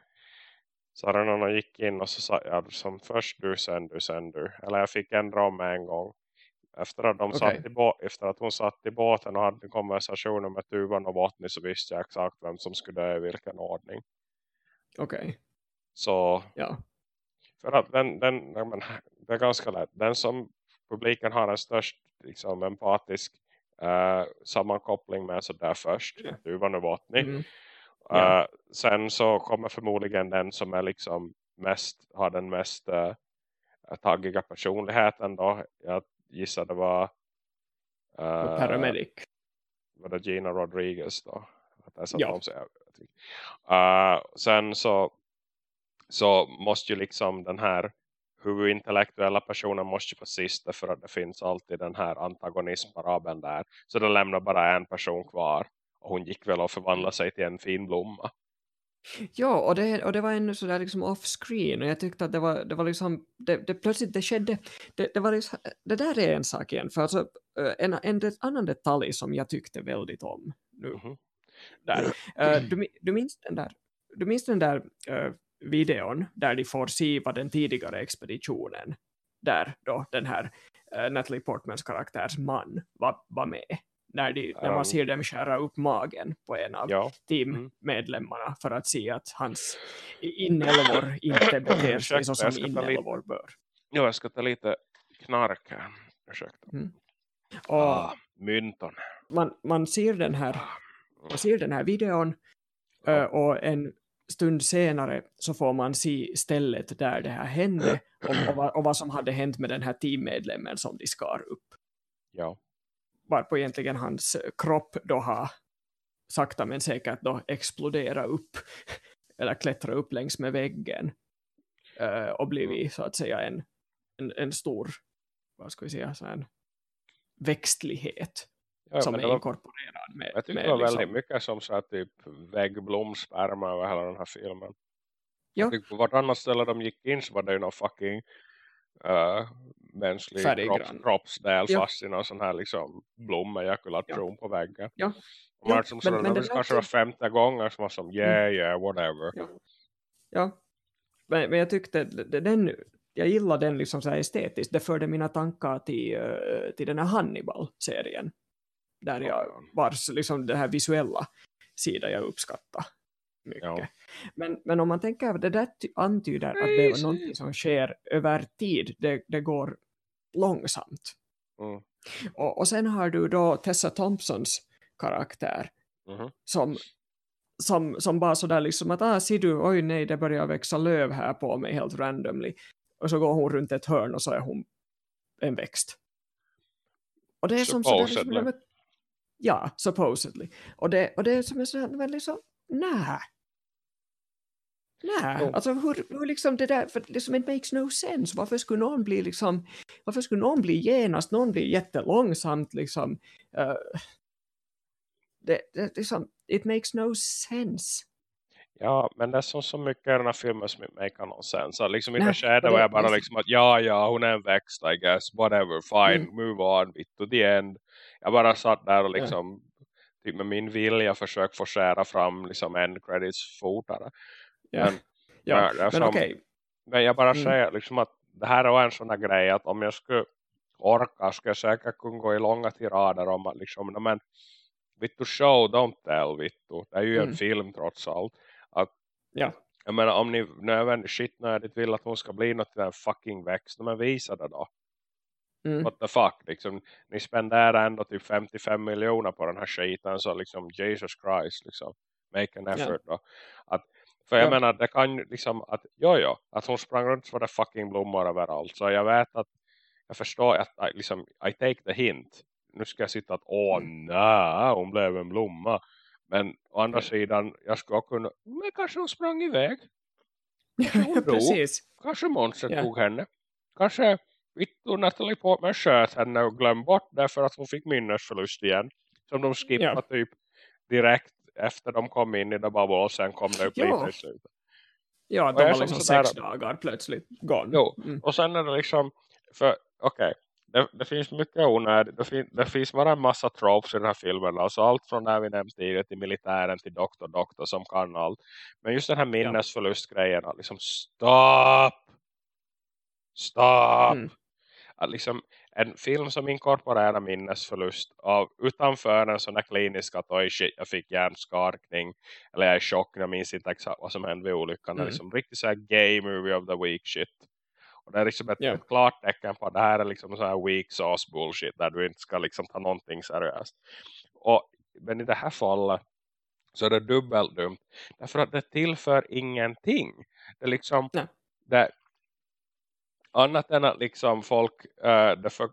så när någon gick in och så sa jag som först du, sen du, sen du. Eller jag fick ändra om en gång. Efter att, de Okej. satt i efter att hon satt i båten och hade konversationer med Tuvan och Bottny så visste jag exakt vem som skulle dö i vilken ordning. Okej, Så ja. för att den, den men, det är ganska lätt. Den som publiken har en störst liksom, empatisk eh, sammankoppling med så där först. Ja. Tuvan och Bottny. Mm. Ja. Uh, sen så kommer förmodligen den som är liksom mest, har den mest uh, taggiga personligheten då. Jag gissar det var uh, Paramedic. var det Gina Rodriguez då. Ja. uh, sen så så måste ju liksom den här huvudintellektuella personen måste ju på sista för att det finns alltid den här antagonismparabeln där. Så det lämnar bara en person kvar. Hon gick väl och förvandla sig till en fin blomma. Ja, och det, och det var en sådär liksom off-screen och jag tyckte att det var, det var liksom, det, det plötsligt det skedde, det, det var liksom, det där är en sak igen, för alltså eh, en, en annan detalj som jag tyckte väldigt om nu, Mhm. där, Eh, du, du minns den där, du minns den där eh, videon där de får se vad den tidigare expeditionen, där då den här uh, Natalie Portmans karaktärs man var, var med, när, de, när man ser dem skära upp magen på en av Ja, Mm. teammedlemmarna för att se att hans inälvor inte beter sig så som lite- inälvor bör. ja, jag ska ta lite knark här. Ursäkta. Och Ah, mynton. man, man, ser den här, man ser den här videon eh, och en stund senare så får man se stället där det här hände [clears throat] och, och, vad, och vad som hade hänt med den här teammedlemmen som de skar upp. Ja. Varpå egentligen hans kropp då har sakta men säkert då explodera upp [laughs] eller klättra upp längs med väggen eh, och blivit så att säga en, en, en stor vad ska vi säga, så en växtlighet ja som är var, inkorporerad med, jag tyckte med det var liksom- väldigt mycket som så här, typ väggblomsperma över hela den här filmen. Ja. Jag tyckte på vartannat ställe de gick in så var det ju någon fucking uh, mänsklig kropps, kroppsdel Ja. fast i någon sån här liksom blommejakulation på väggen. Ja. Och Ja, som men- så, men det det var kanske var typ- femte gången som var som yeah yeah whatever. Ja. Ja, men, men jag tyckte den, jag gillar den liksom så estetiskt. Det förde mina tankar till, till den här Hannibal-serien. Där jag vars liksom den här visuella sidan jag uppskattar mycket. Ja. Men, men om man tänker, det där ty- antyder att det är någonting som sker över tid. Det, det går långsamt. Mm. Och, och sen har du då Tessa Thompsons karaktär Mhm. som, som, som bara sådär liksom att ah, ser du, oj nej det börjar växa löv här på mig helt randomly och så går hon runt ett hörn och så är hon en växt. Och det är som sådär liksom, men- ja, supposedly. Och det, och det är som en sån här liksom, nej. Nej, alltså hur, hur liksom det där, för liksom it makes no sense. Varför skulle någon bli liksom, varför skulle någon bli genast, någon blir jättelångsamt liksom. eh, det, det liksom, it makes no sense. Ja, men det är som så mycket i den här filmen som inte make någon sens. Så liksom i skedet var jag bara liksom att ja, ja, hon är en växt, I guess, whatever, fine, Mm. move on, bit to the end. Jag bara satt där och liksom typ med min vilja försökt få skära fram liksom end credits fortare. Ja, Men, ja. men men som- okej. men jag bara Mm. säger liksom att det här är en sån här grej att om jag skulle orka skulle jag säkert kunna gå i långa tirader om att liksom, "Nej, men vittu show, don't tell vittu. Det är ju Mm. en film trots allt. Att, Ja. Jag menar om ni nödvändigt skitnödigt vill att hon ska bli något till en fucking växt, men visa det då. Mm. What the fuck, liksom, ni spenderar ändå typ 55 miljoner på den här skiten så liksom Jesus Christ liksom, make an Ja. effort då. Att, för jag Ja. menar, det kan ju liksom att, jo, jo, att hon sprang runt så var det fucking blommor överallt. Så jag vet att, jag förstår att I, liksom, I take the hint. Nu ska jag sitta att, åh Mm. nej, hon blev en blomma. Men å andra Ja. sidan, jag skulle kunna, men kanske hon sprang iväg. [laughs] hon drog. Precis. Kanske monstret Ja. tog henne. Kanske Vittu Natalie Portman sköt henne och glömde bort därför att hon fick minnesförlust igen. Som de skippade Ja. typ direkt efter de kom in i det bubble och sen kom det upp Ja. lite i slutet. Ja, de var som liksom sex dagar plötsligt gone. Jo. Mm. Och sen är det liksom, för okej, det, det finns mycket onödigt. Det, fin, det finns bara en massa tropes i den här filmen. Alltså allt från där vi nämnt tidigare till militären till doktor, doktor som kan allt. Men just den här minnesförlustgrejen, liksom stopp! Stopp! Mm. Att liksom en film som inkorporerar minnesförlust av utanför en sån här klinisk att oj shit, jag fick hjärnskarkning eller jag är i chock, jag minns inte exakt vad som hände vid olyckan. Det är Mm. liksom riktigt så här gay movie of the week shit. Och det är liksom ett, Ja. ett klart tecken på att det här är liksom så här weak sauce bullshit där du inte ska liksom ta någonting seriöst. Och, men i det här fallet så är det dubbelt dumt. Därför att det tillför ingenting. Det liksom Nej. det, annat än att liksom folk äh, det, för,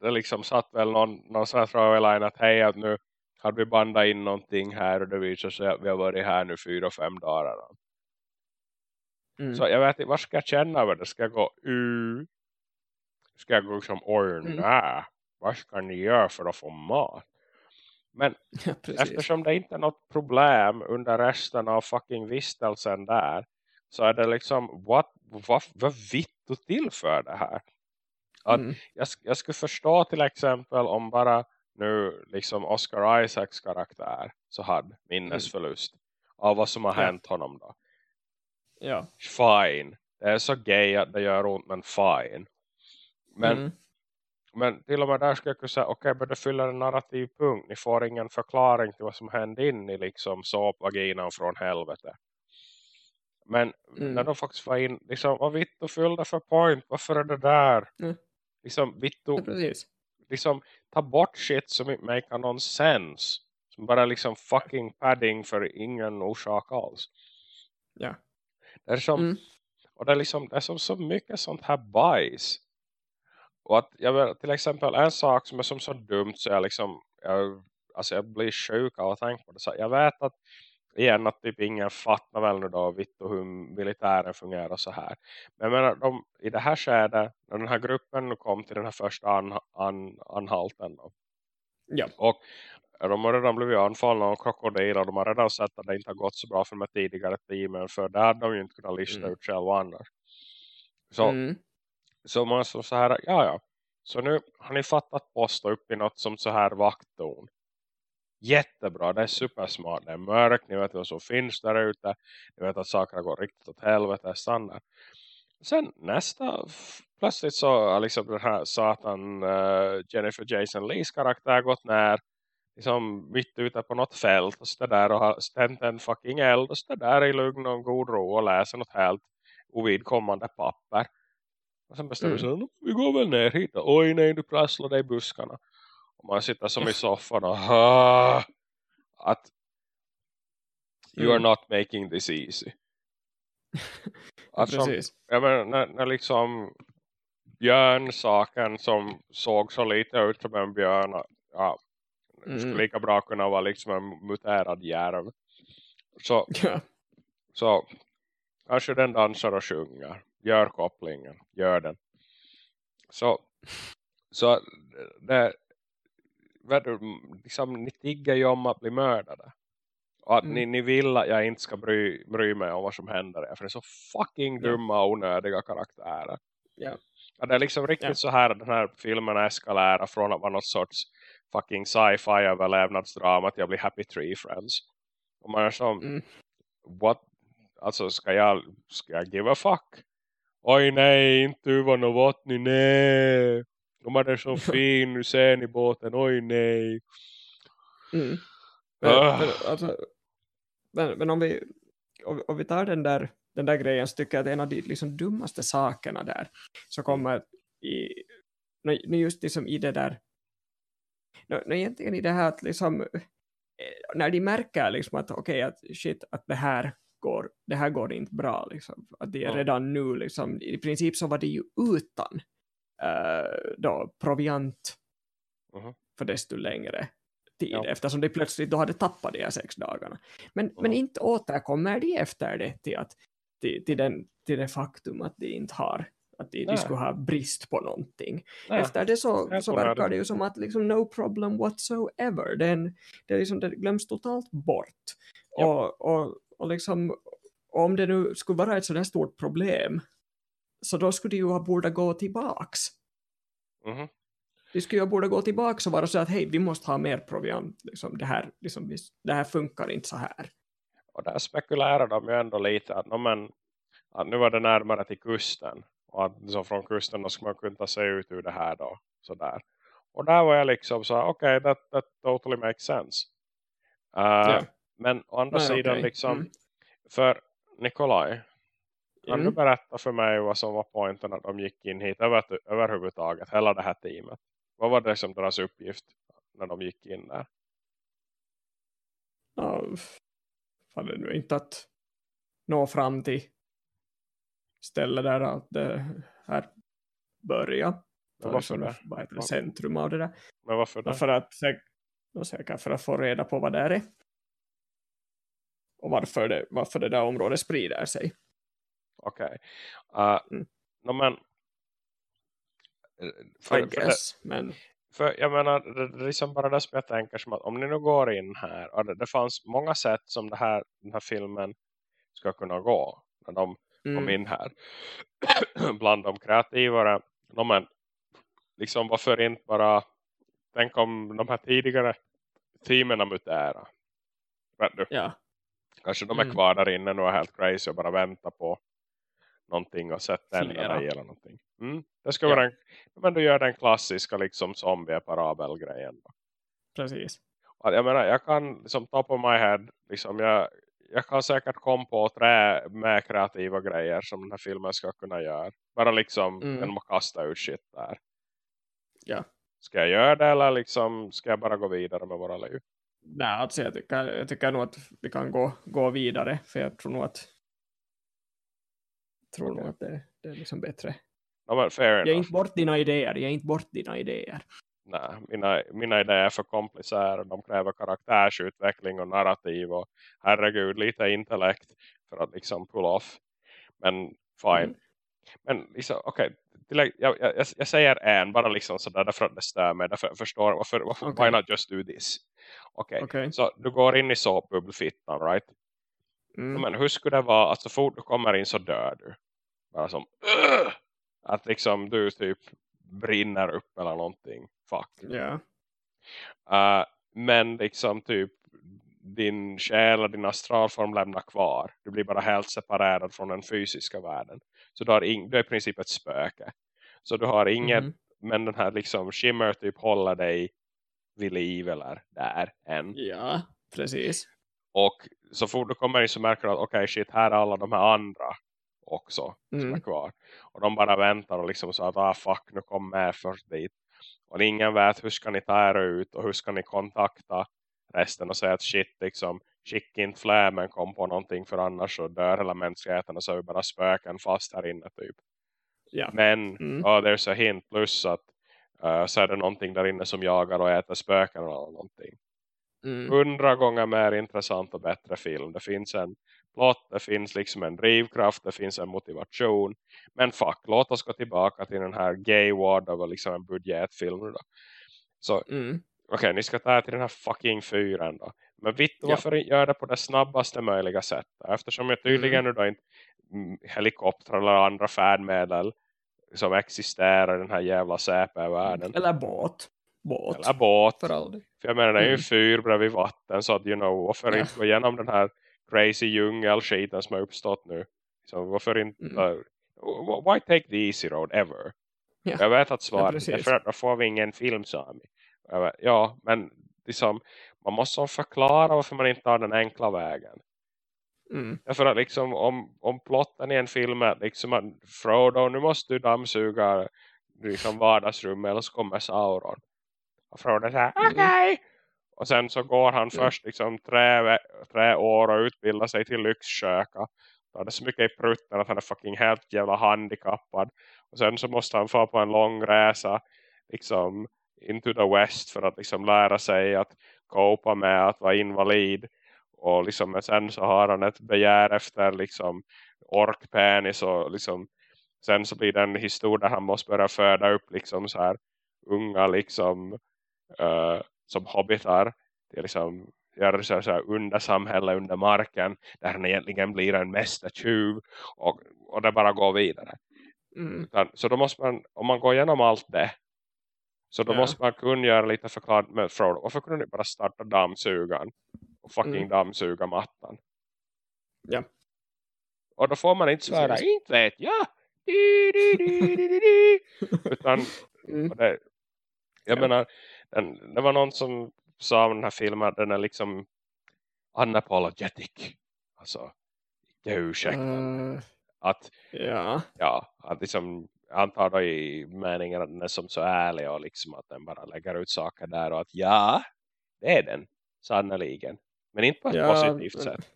det liksom satt väl någon, någon sån här throwaway att hej att nu har vi bandat in någonting här och det visar sig att vi har varit här nu fyra, fem dagar. Mm. Så jag vet inte, vad ska jag känna över det? Ska jag gå u? Ska jag gå liksom, oj Mm. nej, vad ska ni göra för att få mat? Men [laughs] Ja, eftersom det inte är något problem under resten av fucking vistelsen där så är det liksom, what, vad, vad vitt du tillför det här? Att Mm. jag, jag skulle förstå till exempel om bara nu liksom Oscar Isaacs karaktär så hade minnesförlust av vad som har Mm. Ja. hänt honom då. Ja. Fine. Det är så gay att det gör ont men fine. Men Mm. Men till och med där skulle jag kunna säga, okej okay, men det fyller en narrativ punkt. Ni får ingen förklaring till vad som hände in i liksom såpvaginan från helvete. Men mm. när de faktiskt var in, liksom, vad vitt och fyllda för point, varför är det där? Mm. Liksom, vitt och, ja, liksom, ta bort shit som inte make någon sense. Som bara liksom fucking padding för ingen orsak alls. Ja. Det är som, mm. och det är liksom, det är som så mycket sånt här bajs. Och att, jag vet, till exempel en sak som är som så dumt så jag liksom, jag, alltså jag blir sjuk av att tänka på det. Så jag vet att igen att typ ingen fattar väl nu då vitt och hur militären fungerar och så här. Men menar, de, i det här skedet, när den här gruppen kom till den här första an, an, anhalten då. Ja. Och de har redan blivit anfallna av krokodiler. De har redan sett att det inte har gått så bra för de tidigare teamen. För där hade de ju inte kunnat lista mm. ut själva annars. Så, mm. så man så, så här, ja ja. Så nu har ni fattat posta upp i något som så här vakttorn jättebra, det är supersmart, det är mörkt, ni vet vad som finns där ute, ni vet att saker går riktigt åt helvete, standard. Sen nästa, plötsligt så har liksom den här satan uh, Jennifer Jason Lees karaktär gått ner liksom mitt ute på något fält och så där och har stänt en fucking eld och så där i lugn och god ro och läser något helt ovidkommande papper. Och sen bestämmer mm. sig, vi går väl ner hit. Oj nej, du prasslar dig i buskarna. Och man sitter som i soffan och att you are mm. not making this easy. [laughs] Att som, jag menar, när, när liksom björnsaken som såg så lite ut som en björn ja, mm. skulle lika bra kunna vara liksom en muterad järv. Så, ja. så kanske den dansar och sjunger. Gör kopplingen. Gör den. Så, så det, liksom, ni tigger ju om att bli mördade. Och att mm. ni, ni vill att jag inte ska bry, bry mig om vad som händer. För det är så fucking dumma och onödiga karaktärer. Ja. Ja, det är liksom riktigt ja. så här den här filmen eskalära från att vara något sorts fucking sci-fi överlevnadsdrama till att bli Happy Tree Friends. Och man är som, mm. what? Alltså ska jag, ska jag give a fuck? Oj nej, inte uva något vatten, nej. De hade så fin, nu ser ni båten, oj nej. Mm. Men, ah. men, alltså, men, men, om, vi, om, om vi tar den där, den där grejen så tycker jag att en av de liksom, dummaste sakerna där så kommer i, just liksom i det där no, egentligen i det här att liksom eh, när de märker liksom att okej okay, att shit att det här går det här går inte bra liksom att det är redan nu liksom i princip så var det ju utan då proviant uh -huh. för desto längre tid ja. eftersom de plötsligt då hade tappat de här sex dagarna. Men, uh -huh. men inte återkommer de efter det till, att, till, till, den, till det faktum att de inte har att de, de skulle ha brist på någonting. Nej. Efter det så, så verkar det ju som att liksom no problem whatsoever. Den, det, liksom, det glöms totalt bort. Ja. Och, och, och liksom om det nu skulle vara ett sådant stort problem så då skulle de ju ha borde gå tillbaks. Mm -hmm. De skulle ju borde gå tillbaks och bara säga att hej, vi måste ha mer proviant. Liksom, det, här, liksom, det här funkar inte så här. Och där spekulerar de ju ändå lite att, no, men, att nu var det närmare till kusten. Och att så från kusten då skulle man kunna se ut ur det här då. Sådär. Och där var jag liksom så okej, okay, that, that totally makes sense. Uh, ja. Men å andra Nej, sidan okay. liksom, mm. för Nikolaj, kan mm. du berätta för mig vad som var poängen att de gick in hit över, överhuvudtaget, hela det här teamet? Vad var det som deras uppgift när de gick in där? Ja, var det nu inte att nå fram till stället där att det här börjar. Men varför det? Heter det? Centrum av det där. Men varför det? För att, säkert för att få reda på vad det är. Och varför det, varför det där området sprider sig. Okej. Okay. Uh, mm. no, men för, I guess, för det, men... För jag menar, det, det är liksom bara det som jag tänker som att om ni nu går in här och det, det fanns många sätt som det här, den här filmen ska kunna gå när de mm. kom in här. [clears throat] Bland de kreativare. No, men, liksom varför inte bara tänk om de här tidigare teamen mutära. Vet du? Ja. Kanske de är mm. kvar där inne och är helt crazy och bara väntar på någonting och sätta tänderna i eller någonting. Mm. Det ska ja. vara en, men du gör den klassiska liksom zombie-parabel-grejen. Precis. Jag menar, jag kan liksom top of my head, liksom jag, jag kan säkert komma på tre med kreativa grejer som den här filmen ska kunna göra. Bara liksom Mm. genom att kasta ut shit där. Ja. Ska jag göra det eller liksom ska jag bara gå vidare med våra liv? Nej, alltså jag tycker, jag tycker nog att vi kan gå, gå vidare. För jag tror nog att tror Okej. nog att det, det är liksom bättre. No, Jag är inte bort dina idéer. Jag är inte bort dina idéer. Nej, mina, mina idéer är för komplicerade. De kräver karaktärsutveckling och narrativ och herregud lite intellekt för att liksom pull off. Men fine. Mm. Men liksom, okej. Okay, jag, jag, jag säger en, bara liksom sådär därför att det stör mig. Därför jag förstår, varför, varför Okej. why not just do this? Okej, Okej. så du går in i såpbubbelfittan, right? Mm. Men hur skulle det vara att så fort du kommer in så dör du? Bara som, "Ugh!" att liksom du typ brinner upp eller någonting. Fuck. Ja. Uh, men liksom typ din själ och din astralform lämnar kvar. Du blir bara helt separerad från den fysiska världen. Så du, har ing- du är i princip ett spöke. Så du har inget, Mhm. men den här liksom shimmer typ håller dig vid liv eller där än. Ja, precis. Och så fort du kommer in så märker du att okej shit, här är alla de här andra också som är Mm. kvar. Och de bara väntar och liksom så att ah fuck, nu kom med först dit. Och ingen vet hur ska ni ta er ut och hur ska ni kontakta resten och säga att shit liksom, skicka inte flämen kom på någonting för annars så dör hela mänskligheten och så är vi bara spöken fast här inne typ. Ja. Men, Mm. oh, there's a hint plus att uh, så är det någonting där inne som jagar och äter spöken eller någonting Mm. hundra gånger mer intressant och bättre film. Det finns en plott, det finns liksom en drivkraft, det finns en motivation. Men fuck, låt oss gå tillbaka till den här gay ward av liksom en budgetfilm då. Så Mm. okej, ni ska ta till den här fucking fyren då. Men vitt Ja. varför inte göra det på det snabbaste möjliga sättet? Eftersom jag tydligen nu då inte mm, helikopter eller andra färdmedel som existerar i den här jävla CP-världen. Eller båt. Båt. Eller båt. För. För jag menar det är ju Mm. fyr bredvid vatten så att you know, varför Ja. inte gå igenom den här crazy djungelskiten som har uppstått nu. Så varför inte Mm. uh, why take the easy road ever? Ja. Jag vet att svaret precis. är för att då får vi ingen film Sami. Ja, men liksom, man måste förklara varför man inte tar den enkla vägen. Mm. Därför att liksom om, om plotten i en film är liksom att Frodo, nu måste du dammsuga liksom vardagsrummet eller så kommer Sauron. Och Frodo säger Mm. okej. Och sen så går han först liksom tre, ve- tre år och utbildar sig till lyxsköka. Då är så mycket i prutten att han är fucking helt jävla handikappad. Och sen så måste han få på en lång resa liksom into the west för att liksom lära sig att copa med att vara invalid. Och liksom men sen så har han ett begär efter liksom orkpenis och liksom sen så blir det en historia där han måste börja föda upp liksom så här unga liksom eh, som hobbitar till liksom göra så så här under samhälle under marken där han egentligen blir en mästertjuv och, och det bara går vidare. Mm. Utan, så då måste man, om man går igenom allt det så då Ja. måste man kunna göra lite förklarat med Frodo. Varför kunde ni bara starta dammsugan och fucking Mm. dammsuga mattan? Ja. Och då får man inte svära, Precis. [laughs] inte vet jag. [laughs] Utan Mm. det, jag Ja. menar, den, det var någon som sa om den här filmen den är liksom unapologetic. Alltså, inte ursäkt. Eh, Att, ja. ja, att liksom, antar då i meningen att den är som så ärlig och liksom att den bara lägger ut saker där och att ja, det är den, sannoliken. Men inte på ett Ja, positivt men- sätt.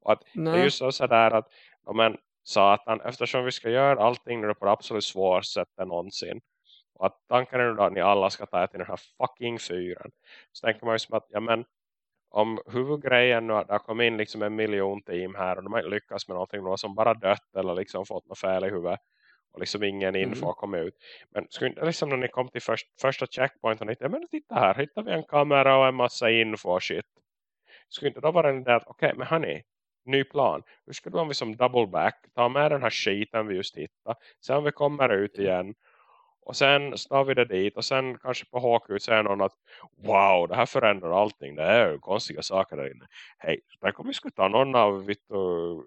Och att det är Nej. ju så sådär att men, satan, eftersom vi ska göra allting nu på det absolut svåraste sättet någonsin. Och att tanken är nu då att ni alla ska ta till den här fucking fyren. Så tänker man ju som att, ja men om huvudgrejen nu att det har kommit in liksom en miljon team här och de har inte lyckats med någonting, någon som bara dött eller liksom fått något fel i huvudet och liksom ingen info Mm. kommit ut. Men skulle inte liksom när ni kom till först, första checkpointen, ja men titta här, hittar vi en kamera och en massa info och shit. Skulle inte då vara en idé att, okej men hörni, ny plan. Hur skulle det om vi som double back tar med den här skiten vi just hittade. Sen vi kommer ut igen. Och sen snar vi det dit. Och sen kanske på HQ säger någon att wow, det här förändrar allting. Det är ju konstiga saker där inne. Hej, tänk om vi skulle ta någon av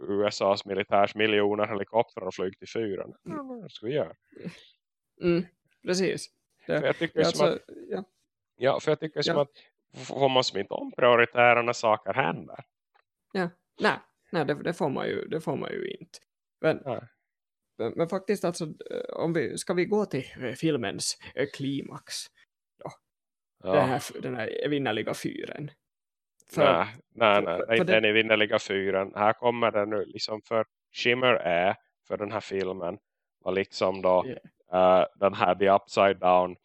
USAs militärs miljoner helikoptrar och flyg till fyren. Mm. Det ska vi göra. Mm. precis. Det, För jag tycker ja, som att, alltså, ja, ja, för jag tycker som Ja. att får man som inte omprioritera när saker händer. ja. Nej, nej det, det, får man ju, det får man ju inte. Men, Nej. Men, faktiskt, alltså, eh, om vi, ska vi gå till eh, filmens eh, klimax? Den, Ja. här, den här evinnerliga fyren. För, nej, nej, nej, för- för inte den i vinnerliga fyren. Här kommer det nu liksom för Shimmer är för den här filmen var liksom då Ja. eh, den här The Upside Down uh,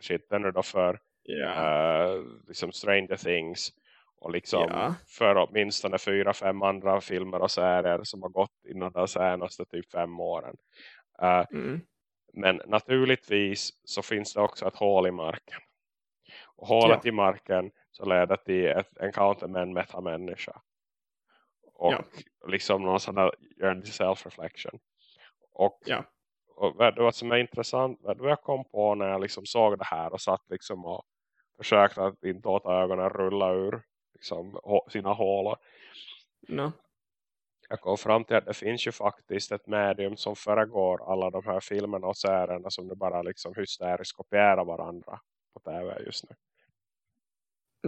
shit den är då för ja, eh, liksom Stranger Things och liksom Ja. för åtminstone fyra, fem andra filmer och serier som har gått inom de senaste typ fem åren. Eh, mm, men naturligtvis så finns det också ett hål i marken. Och hålet i marken så leder till ett encounter med en metamänniska. Och Ja. liksom någon sån där self-reflection. Och, Ja. och vad, vad som är intressant, vad jag kom på när jag liksom såg det här och satt liksom och försökte att inte låta ögonen rulla ur liksom, sina hålor. no, Jag kom fram till att det finns ju faktiskt ett medium som föregår alla de här filmerna och serierna som nu bara liksom hysteriskt kopierar varandra på tv just nu.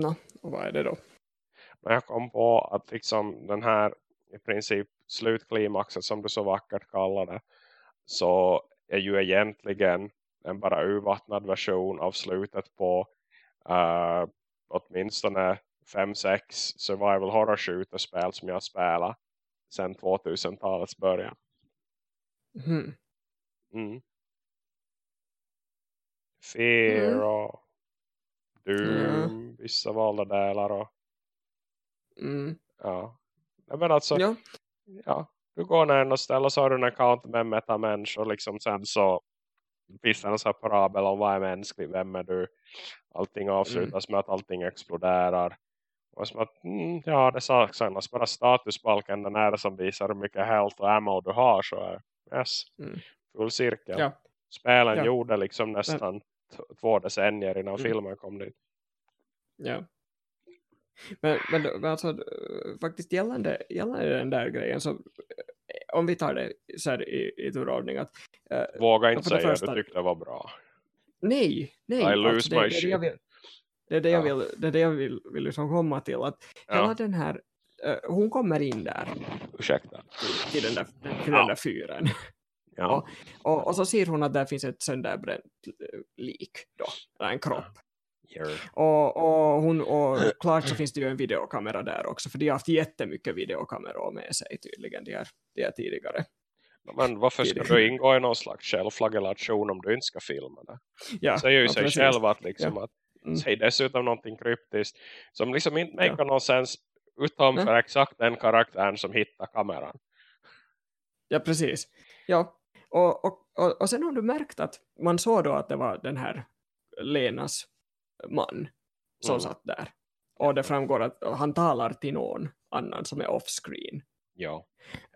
no, och vad är det då? Men jag kom på att liksom den här i princip slutklimaxet som du så vackert kallade så är ju egentligen en bara urvattnad version av slutet på uh, åtminstone 5-6 survival horror shooter-spel som jag spelat sedan 2000-talets början. Mm. Mm. Fear Mm. och Doom, vissa valda delar och Mm. ja. Nej, Men alltså, Ja, ja, du går ner och ställer så har du en account med en metamensch och liksom sen så finns det en sån parabel om vad är mänsklig, vem är du? Allting avslutas med att allting exploderar. Och som att, mm, ja det saknas bara statusbalken den är det som visar hur mycket health och ammo du har så är yes, Mm. full cirkel. ja, Spelen Ja. gjorde liksom nästan t- två decennier innan Mm. filmen kom dit. ja. Men, men, men alltså, eh, faktiskt gällande, gällande den där grejen så eh, om vi tar det så här i, i turordning att Våga inte säga första- du tyckte det var bra. nej, nej, I lose alltså, my det, är det jag shit. vill det är det jag Ja. vill, det är det jag vill, vill liksom komma till att hela Ja, den här eh, hon kommer in där ursäkta. till, den där, till Ja. den där fyren Ja. och, och så ser hon att där finns ett sönderbränt eh, lik då, en kropp. Och, och, hon, och klart så finns det ju en videokamera där också, för de har haft jättemycket videokameror med sig tydligen, de här, de här tidigare. Men varför ska du ingå i någon slags självflagellation om du inte ska filma det? Ja, säger ju ja, sig precis. själv att liksom att Mm. säg dessutom någonting kryptiskt som liksom inte make Ja. någon sens utom för exakt den karaktären som hittar kameran. Ja, precis. Ja, och, och, och, och sen har du märkt att man såg då att det var den här Lenas man som Mm. satt där. Och det framgår att han talar till någon annan som är off-screen. Ja.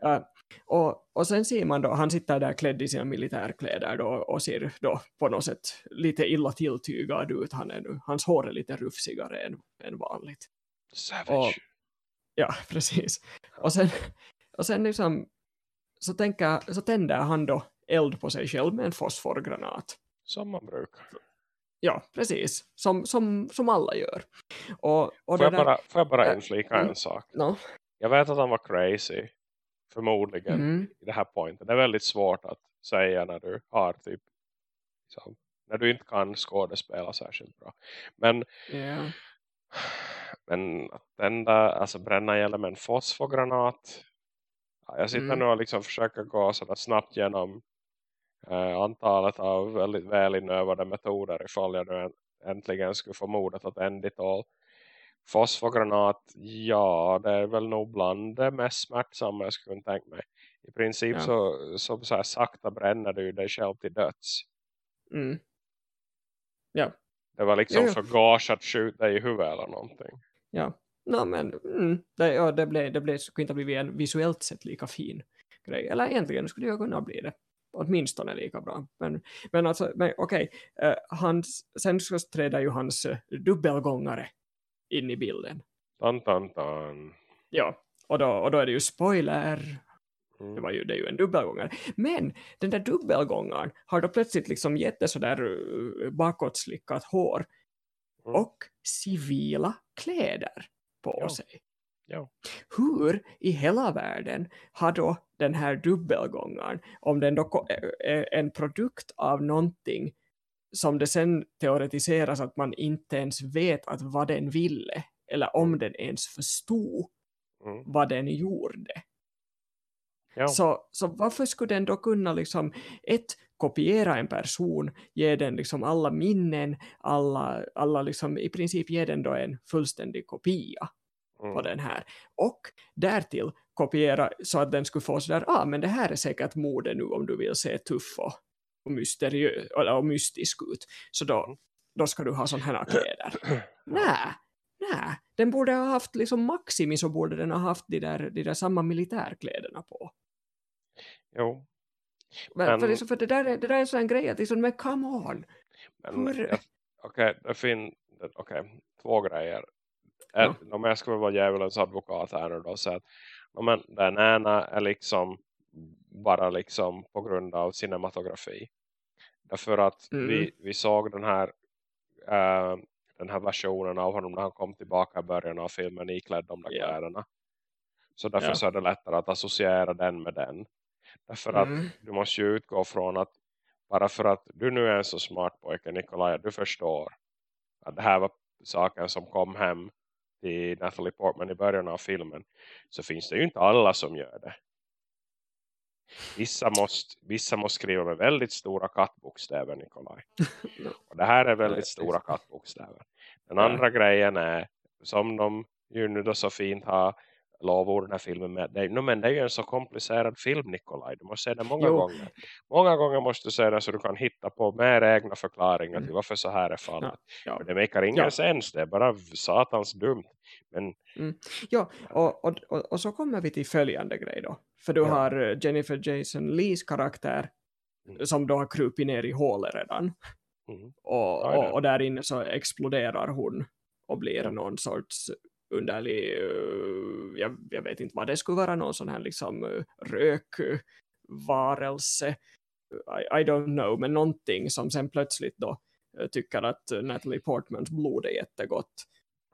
Uh, och, och sen ser man då, han sitter där klädd i sina militärkläder då, och ser då på något sätt lite illa tilltygad ut. Han är nu, hans hår är lite rufsigare än, än vanligt. Savage. Ja, [laughs] precis. Och sen, och sen liksom, så, tänker, så tänder han då eld på sig själv med en fosforgranat. Som man brukar. Ja, precis. Som, som, som alla gör. Och, och Får jag, där, bara, får jag bara inflika mm. en sak? no, Jag vet att han var crazy. Förmodligen. mm, I det här pointet. Det är väldigt svårt att säga när du har typ. Liksom, när du inte kan skådespela särskilt bra. Men ja, Men att tända, alltså bränna ihjäl med en fosforgranat. Ja, jag sitter Mm. nu och liksom försöker gå så där snabbt genom eh, antalet av väldigt välinövade metoder ifall jag nu än- äntligen skulle få modet att end it all. Fosforgranat, ja det är väl nog bland det mest smärtsamma jag skulle kunna tänka mig. I princip Ja. så, så, så här sakta bränner du dig själv till döds. mm, ja. Det var liksom Ja, ja. för gage att skjuta dig i huvudet eller någonting. Ja, no, men mm, det, ja, det, blev, det blev, skulle inte blivit en visuellt sett lika fin grej. Eller egentligen skulle ju kunna bli det. Åtminstone lika bra. Men, men alltså, men, okej. eh, hans, sen så träder ju hans eh, dubbelgångare in i bilden. Tan, tan, tan. Ja, och då, och då är det ju spoiler. Det, var ju, det är ju en dubbelgångare. Men den där dubbelgångaren har då plötsligt liksom jätte sådär uh, bakåtslickat hår Mm. och civila kläder på Ja. sig. Ja. Hur i hela världen har då den här dubbelgångaren, om den då är- är en produkt av någonting som det sen teoretiseras att man inte ens vet att vad den ville, eller om den ens förstod Mm. vad den gjorde. Ja. Så, så varför skulle den då kunna liksom ett, kopiera en person, ge den liksom alla minnen, alla, alla liksom i princip ge den då en fullständig kopia på Mm. den här. Och därtill kopiera så att den skulle få sådär, ah men det här är säkert mode nu om du vill se tuff och, och, och mystisk ut. Så Mm. då, då ska du ha sådana här kläder. Nej, nej. Den borde ha haft liksom Maximi så borde den ha haft de där, de där samma militärkläderna på. Jo, Men, Men- för, liksom, för det, där är, det där är en sån grej att liksom, men come on. men Hur- okej, det finns okej, två grejer. Ett, Om jag skulle vara djävulens advokat här nu då så att ja, men, den ena är liksom bara liksom på grund av cinematografi. Därför att Mm. vi, vi såg den här eh, den här versionen av honom när han kom tillbaka i början av filmen iklädd de där Ja. kläderna. Så därför Ja. så är det lättare att associera den med den. Därför att Mm. du måste ju utgå från att bara för att du nu är en så smart pojke Nikolaj, du förstår att det här var saken som kom hem till Natalie Portman i början av filmen så finns det ju inte alla som gör det. Vissa måste, vissa måste skriva med väldigt stora kattbokstäver Nikolaj. [laughs] Och det här är väldigt stora kattbokstäver. Den andra grejen är som de ju nu då så fint har lovord den här filmen med. Det, är- no, men det är ju en så komplicerad film Nikolaj. Du måste se den många Jo. gånger. Många gånger måste du se den så du kan hitta på mer egna förklaringar till varför så här är fallet. Ja. För det makar ingen Ja. sens. Det är bara satans dumt. Men Ja, och, och, och, och så kommer vi till följande grej då. För du Ja. har eh, Jennifer Jason Lees karaktär Mm. som då har krupit ner i hålet redan. mm, Och, Ja, ja. och, och där inne så exploderar hon och blir Ja. någon sorts underlig, eh, jag, jag vet inte vad det skulle vara, någon sån här liksom eh, rökvarelse. I, I don't know, men någonting som sen plötsligt då eh, tycker att Natalie Portmans blod är jättegott.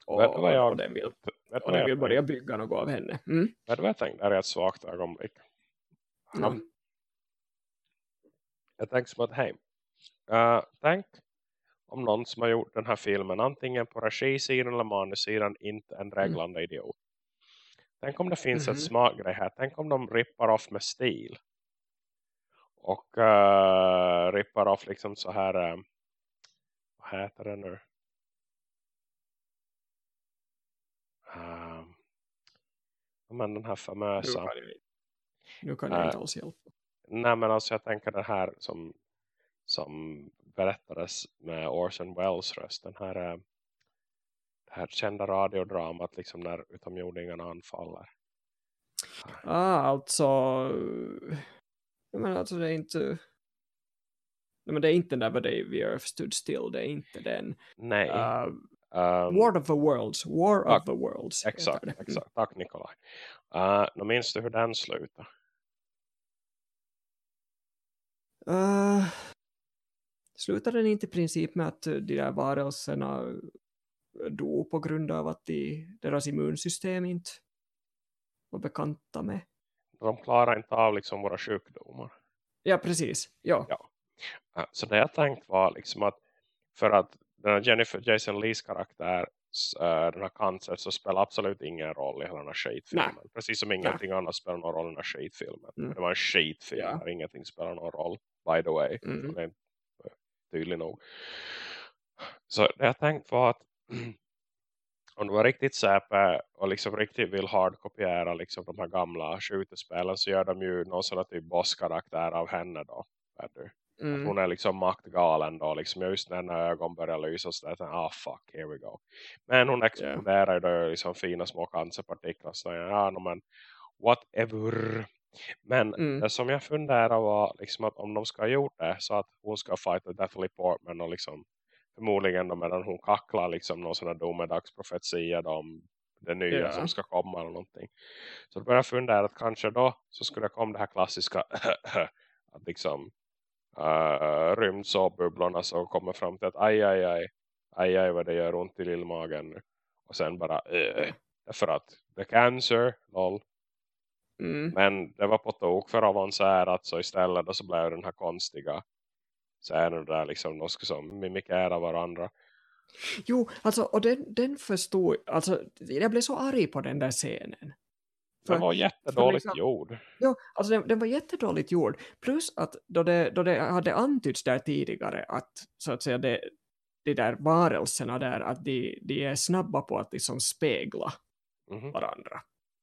Och, vet vad jag, och den vill, vet och den vill börja bygga något av henne. Mm. Vet du vad jag tänkte? Det är ett svagt ögonblick. Ja. Jag tänkte som att, hej. eh, tänk om någon som har gjort den här filmen antingen på regisidan eller manussidan inte en reglande idiot. Tänk om det finns Mhm. ett smart grej här. Tänk om de rippar off med stil. Och uh, rippar off liksom så här. eh, vad heter det nu? Uh, men den här Nu famösa. kan jag, nu kan jag inte alls hjälpa. Nej men alltså jag tänker det här som, som berättades med Orson Welles röst. Den här, eh, det här kända radiodramat liksom när utomjordingarna anfaller. Ah, alltså... Jag menar alltså det är inte... Nej, men det är inte där But the Earth Stood Still, det är inte den. Nej. Uh, ehm, War of the Worlds, War Tack. of the Worlds. exakt, exakt. Tack Nikolaj. Uh, nu minns du hur den slutar? Uh, slutar den inte i princip med att uh, de där varelserna dog på grund av att de, deras immunsystem inte var bekanta med? De klarar inte av liksom våra sjukdomar. Ja, precis. Ja. Ja. Så det jag tänkt var liksom att för att Jennifer Jason Lees karaktär uh, den här cancer så spelar absolut ingen roll i hela den här skitfilmen. Precis som ingenting annat spelar någon roll i den här skitfilmen. Mm. Det var en skitfilm Ja. där ingenting spelar någon roll. By the way. Mm. Det är tydligt nog. Så det jag tänkt var att [clears throat] om du var riktigt säpe och liksom riktigt vill hardkopiera liksom de här gamla skjutespelen så gör de ju någon sån här typ bosskaraktär av henne då. Mm. hon är liksom maktgalen då. Liksom just när hennes ögon börjar lysa så där. Ah fuck, here we go. Men hon exploderar ju då liksom fina små cancerpartiklar. Så ja, no, men whatever. Men Mm. det som jag funderar var liksom att om de ska ha gjort det så att hon ska fighta Natalie Portman och liksom förmodligen då medan hon kacklar liksom någon sån här domedagsprofetia om det nya Ja. som ska komma eller någonting. Så då började jag fundera att kanske då så skulle det komma det här klassiska [clears throat] att liksom uh, rymdsåbubblorna så kommer fram till att aj aj aj aj aj vad det gör ont i lillmagen nu. Och sen bara uh, därför att the cancer, lol. Mm. Men det var på tok för avancerat så istället då så blev den här konstiga scenen där liksom de skulle som mimikera varandra. Jo, alltså, och den, den förstod, alltså, jag blev så arg på den där scenen. För- Den var jättedåligt liksom- gjord. Ja, alltså den, den var jättedåligt gjord. Plus att då det, då det hade antytts där tidigare att så att säga det, de där varelserna där att de, de är snabba på att liksom spegla Mhm. varandra.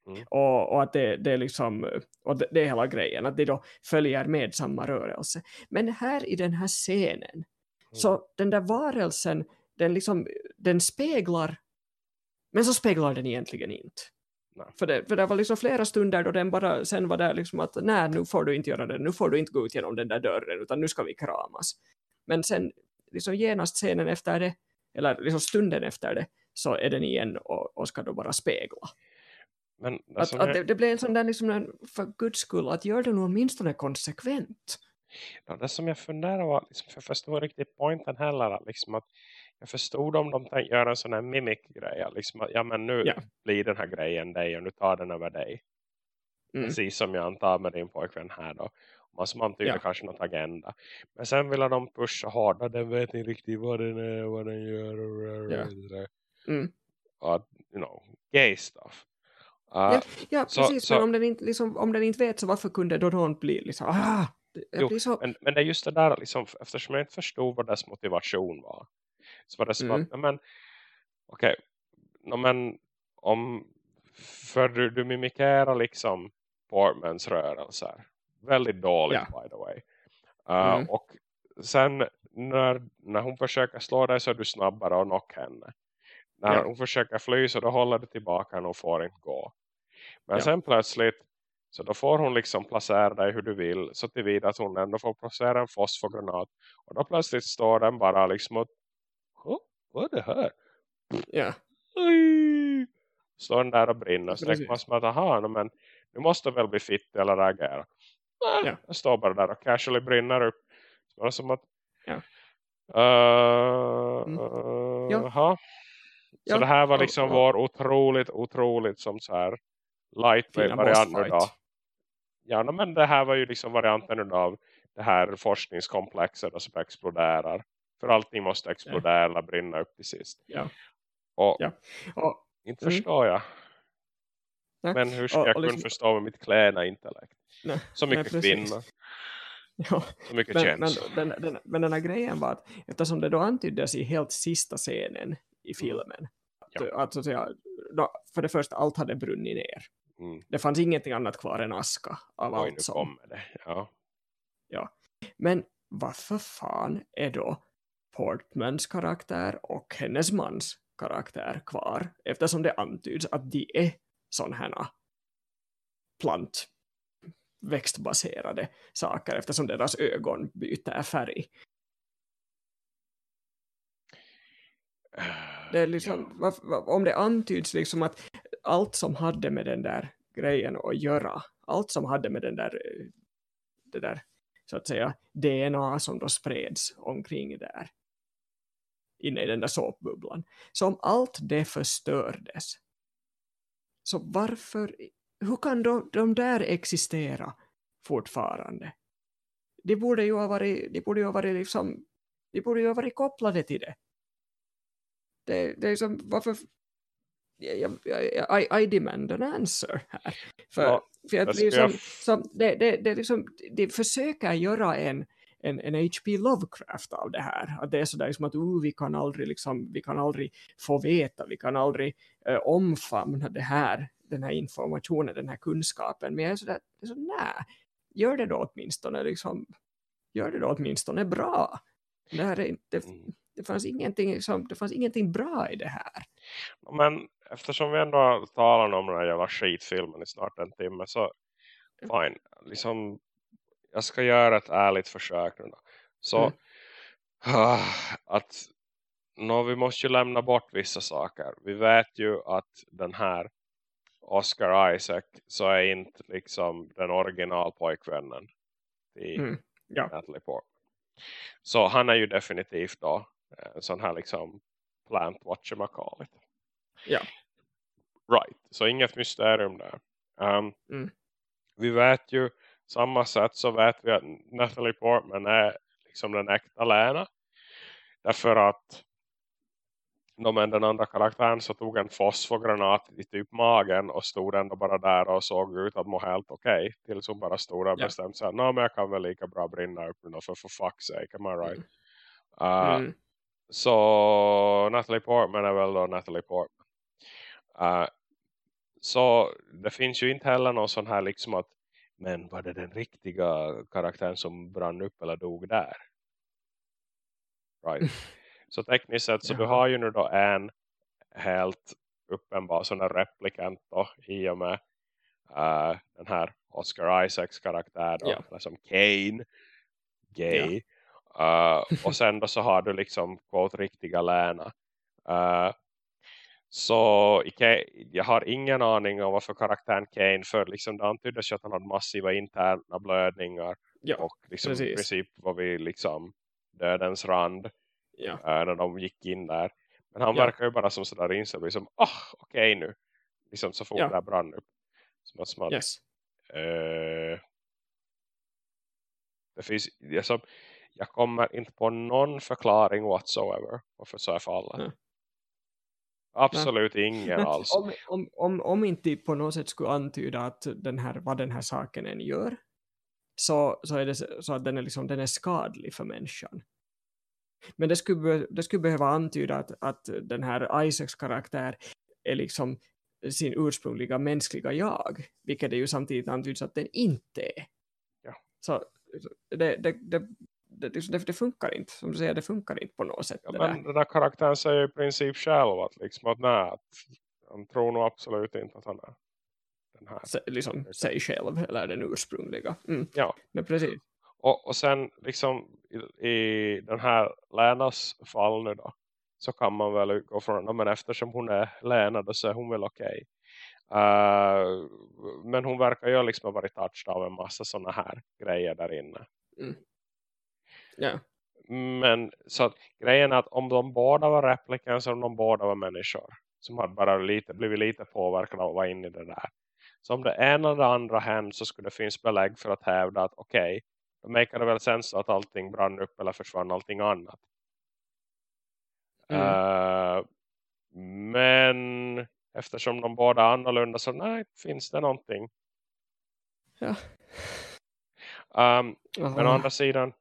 Mm. Och, och att det, det är liksom, och det, det är hela grejen, att de då följer med samma rörelse. Men här i den här scenen, Mm. så den där varelsen, den liksom, den speglar, men så speglar den egentligen inte. Nej. För det, för det var liksom flera stunder då den bara sen var där liksom att nej, nu får du inte göra det, nu får du inte gå ut genom den där dörren, utan nu ska vi kramas. Men sen, liksom genast scenen efter det, eller liksom stunden efter det, så är den igen och, och ska då bara spegla. Men Att, alltså, att det, det blev en sån där, liksom för guds skull, att gör det nu åtminstone konsekvent. Ja, det som jag funderar var, liksom, för jag förstår riktigt poängen heller, att liksom att jag förstod om de tänkte göra en sån här mimic-grej, att liksom att, ja men nu Ja. blir den här grejen dig och nu tar den över dig. Mm. Precis som jag antar med din pojkvän här då. Man som antyder Ja. kanske något agenda. Men sen vill de pusha hårdare, den vet inte riktigt vad den är, vad den gör. Och, Ja. Mm. och you know, gay stuff. Uh, Ja, så- precis, så- men om den, inte, liksom, om den inte vet så varför kunde då någon bli liksom, ah, Jo, blir så, Men, men det är just det där, liksom, eftersom jag inte förstod vad dess motivation var. Så var det som Mm. att, men, okej, okay, men om, för du, du mimikerar liksom Portmans rörelser. Väldigt dåligt Ja. by the way. Uh, Mm. Och sen när, när hon försöker slå dig så är du snabbare och knock henne. När Ja. hon försöker fly så då håller du tillbaka henne och får inte gå. Men Ja. sen plötsligt så då får hon liksom placera dig hur du vill. Så tillvida att hon ändå får placera en fosforgranat. Och då plötsligt står den bara liksom och... "Huh? Vad är det här? ja, Oj! Står den där och brinner. Så tänker man som att aha, men nu måste väl bli fitt eller reagera. Nej, Ja. den står bara där och casually brinner upp. Så som att... Ja. Uh, Mm. uh, Ja. Så Ja, det här var liksom och- vår otroligt, otroligt som så här lightweight Fina variant nu bossfight. då. Ja, men det här var ju liksom varianten nu av det här forskningskomplexet som exploderar. För allting måste explodera eller brinna upp till sist. Ja. Och Ja. och, inte Mm. förstår jag. Nej, Men hur ska och- jag kunna liksom- förstå med mitt kläna intellekt? nej, Så nej, mycket precis. kvinna, ja, så mycket men, men, den, den, men den här grejen var att eftersom det då antyddes i helt sista scenen i filmen Mm. Ja. att, att säga, då, för det första allt hade brunnit ner. Mm. Det fanns ingenting annat kvar än aska av Oj, allt som det. Ja. Men varför fan är då Portmans karaktär och hennes mans karaktär kvar? Eftersom det antyds att de är sådana här plant växtbaserade saker eftersom deras ögon byter färg. Det är liksom, varf- var, om det antyds liksom att allt som hade med den där grejen att göra, allt som hade med den där, eh, det där så att säga DNA som då spreds omkring där inne i den där såpbubblan. Så om allt det förstördes så varför, hur kan då de där existera fortfarande? De borde ju ha varit, de borde ju ha varit liksom, de borde ju ha varit kopplade till det. Det, det är som, varför, jag, jag, I, I demand an answer här. För, Ja, för att ska- som, som, det, det, det, är liksom, de försöker göra en, en, en H.P. Lovecraft av det här. Att det är sådär liksom att uh, vi, kan aldrig, liksom, vi kan aldrig få veta, vi kan aldrig eh, omfamna det här, den här informationen, den här kunskapen. Men jag är sådär, så, nej, gör det då åtminstone, liksom, gör det då åtminstone bra. Det, här är inte, Mm. Det, fanns ingenting, liksom, det fanns ingenting bra i det här. Men eftersom vi ändå talar om den här jävla skitfilmen i snart en timme så fine. Liksom, jag ska göra ett ärligt försök nu då. Så Mm. ah, att nå, vi måste ju lämna bort vissa saker. Vi vet ju att den här Oscar Isaac så är inte liksom den original pojkvännen i Mm, ja. Natalie Portman. Så han är ju definitivt då sån här liksom plant whatchamacallit. Ja. Right, så inget mysterium där. Um, Mm. Vi vet ju, samma sätt så vet vi att Natalie Portman är liksom den äkta Lena. Därför att men den andra karaktären så tog en fosforgranat i typ magen och stod ändå bara där och såg ut att må helt okej. Tills hon bara stod och Ja. bestämde sig. No, men jag kan väl lika bra brinna upp nu för for fuck's sake, am I right? Mm. Uh, Mm. Så Natalie Portman är väl då Natalie Portman. Uh, så det finns ju inte heller någon sån här liksom att men var det den riktiga karaktären som brann upp eller dog där? Right. [laughs] Så tekniskt sett så du Jaha. har ju nu då en helt uppenbar sån här replikant då i och med uh, den här Oscar Isaacs karaktär då, Ja. som Kane gay. Uh, och sen då så har du liksom quote riktiga Lena. Uh, så i Ka- jag har ingen aning om varför karaktären Kane för liksom det antyddes att han hade massiva interna blödningar Ja, och liksom i precis. princip var vi liksom dödens rand ja. uh, när de gick in där. Men han Ja. verkar ju bara som sådär inställd liksom, ah okej nu. Liksom så fort Ja. det brann upp. Som att, som att Yes. Eh, det finns, jag, som, jag kommer inte på någon förklaring whatsoever varför så är fallet. Nej. Absolut ingen Men alls. Om, om, om, om inte på något sätt skulle antyda att den här, vad den här saken än gör så, så är det så- att den är, liksom, den är skadlig för människan. Men det skulle, det skulle behöva antyda att, att den här Isaacs karaktär är liksom sin ursprungliga mänskliga jag. Vilket det ju samtidigt antyds att den inte är. Ja. Så det, det, det, det, det, det funkar inte. Som du säger, det funkar inte på något sätt. Ja, där. men den här karaktären säger i princip själv att, liksom, att, nej, att han tror nog absolut inte att han är den här. Se- liksom sig själv eller den ursprungliga. Mm. Ja. Men precis. Och, och sen liksom i, i den här Länas fall nu då så kan man väl utgå från men eftersom hon är Lena då så är hon väl okej. Eh, men hon verkar ju liksom ha varit touched av en massa sådana här grejer där inne. Ja. Men så att grejen är att om de båda var replikans om de båda var människor som hade bara lite, blivit lite påverkade av att vara inne i det där. Så om det ena eller det andra hänt så skulle det finnas belägg för att hävda att okej, då makar det väl sens att allting brann upp eller försvann allting annat. Mm. Eh, men eftersom de båda är annorlunda så nej, finns det någonting. Ja. Um, men å andra sidan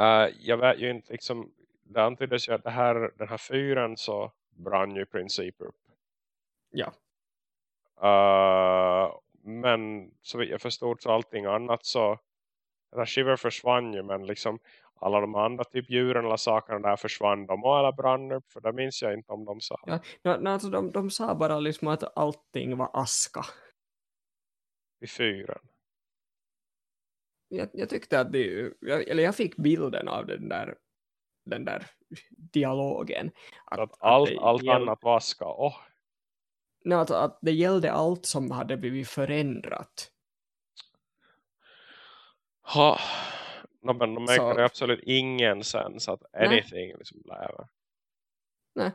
eh, jag vet ju inte liksom det antyddes ju att det här, den här fyren så brann ju i princip upp. Ja. Eh, men så jag förstod så allting annat så den här Shiver försvann ju men liksom alla de andra typ djuren eller sakerna där försvann de och eller brann upp för det minns jag inte om de sa. Ja, no, no, alltså de, de sa bara liksom att allting var aska. I fyren. Jag, jag tyckte att det, jag, eller jag fick bilden av den där, den där dialogen. Så att allt, det allt gäll- annat vaska. Åh, no, att, att det gällde allt som hade blivit förändrat. ha. No, men de Så- makar absolut ingen sens att anything liksom lever. Nej.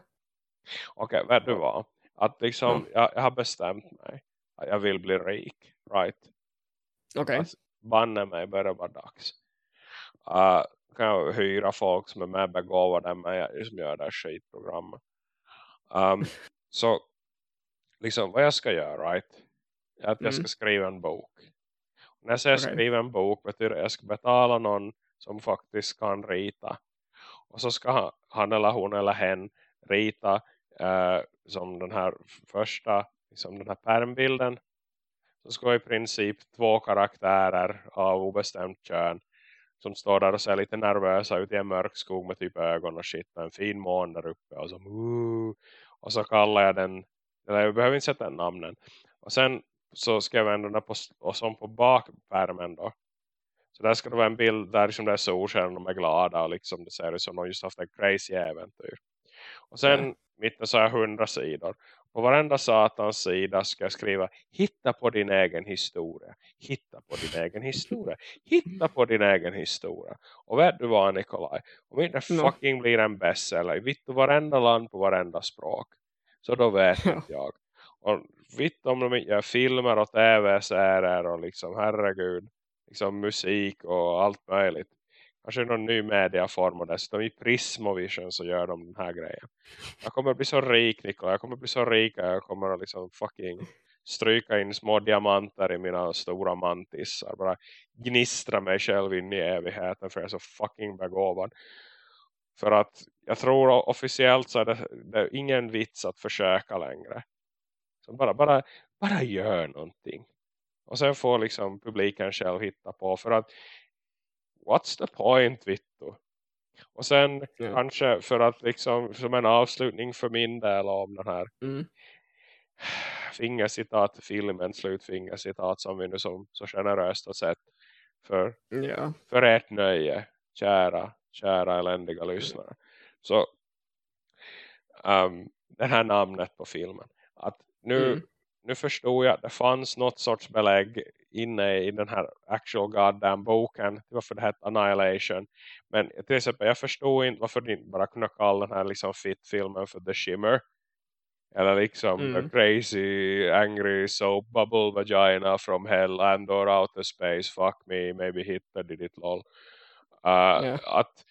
Okej, vet du vad? Att liksom, jag, jag har bestämt mig. Att jag vill bli rik. Right? Okej. Alltså, banne mig börjar vara dags. Uh, kan jag hyra folk som är med begåvade än mig som gör det här skitprogrammet. Um, [laughs] så liksom vad jag ska göra right? är att jag ska Mm. skriva en bok. Och när jag säger Okej. skriva en bok betyder att jag ska betala någon som faktiskt kan rita. Och så ska han, eller hon eller hen rita eh, som den här första som den här pärmbilden så ska i princip två karaktärer av obestämt kön som står där och ser lite nervösa ut i en mörk skog med typ ögon och shit och en fin mån där uppe och så, "Ooh." och så kallar jag den eller jag behöver inte sätta den namnen och sen så skrev jag ändå där på, och som på bakpärmen då Så där ska det vara en bild där liksom det är solsken och de är glada och liksom det ser ut som de just haft en crazy äventyr. Och sen Ja. mitten så har jag hundra sidor. På varenda satans sida ska jag skriva hitta på din egen historia. Hitta på din egen historia. Hitta på din egen historia. Och vet du vad Nikolaj? Om inte fucking blir en bestseller. Vitt och varenda land på varenda språk. Så då vet inte jag. Och vitt om de inte gör filmer och tv-serier och liksom herregud. Liksom musik och allt möjligt. Alltså, Kanske någon ny mediaform och dessutom i Prismovision så gör de den här grejen. Jag kommer bli så rik Nikola. Jag kommer bli så rik att jag kommer att liksom fucking stryka in små diamanter i mina stora mantisar. Bara gnistra mig själv in i evigheten för jag är så fucking begåvad. För att jag tror officiellt så är det, det är ingen vits att försöka längre. Så bara, bara, bara gör någonting. Och sen får liksom publiken själv hitta på. För att what's the point Vittu? Och sen Ja. kanske för att liksom som en avslutning för min del om den här Mm. fingercitat filmen, slutfingercitat som vi nu som, så generöst har sett för, Ja. för ert nöje, kära, kära eländiga lyssnare. Så um, det här namnet på filmen. Att nu, Mm. Nu förstod jag att det fanns något sorts belägg inne i den här actual goddamn boken varför det hette Annihilation. Men till exempel jag förstod inte varför de inte bara kunde kalla den här liksom fit-filmen för The Shimmer. Eller liksom Mm. The Crazy Angry Soap Bubble Vagina from Hell and or Outer Space. Fuck me, maybe Hitler did it lol. Uh, Ja. Att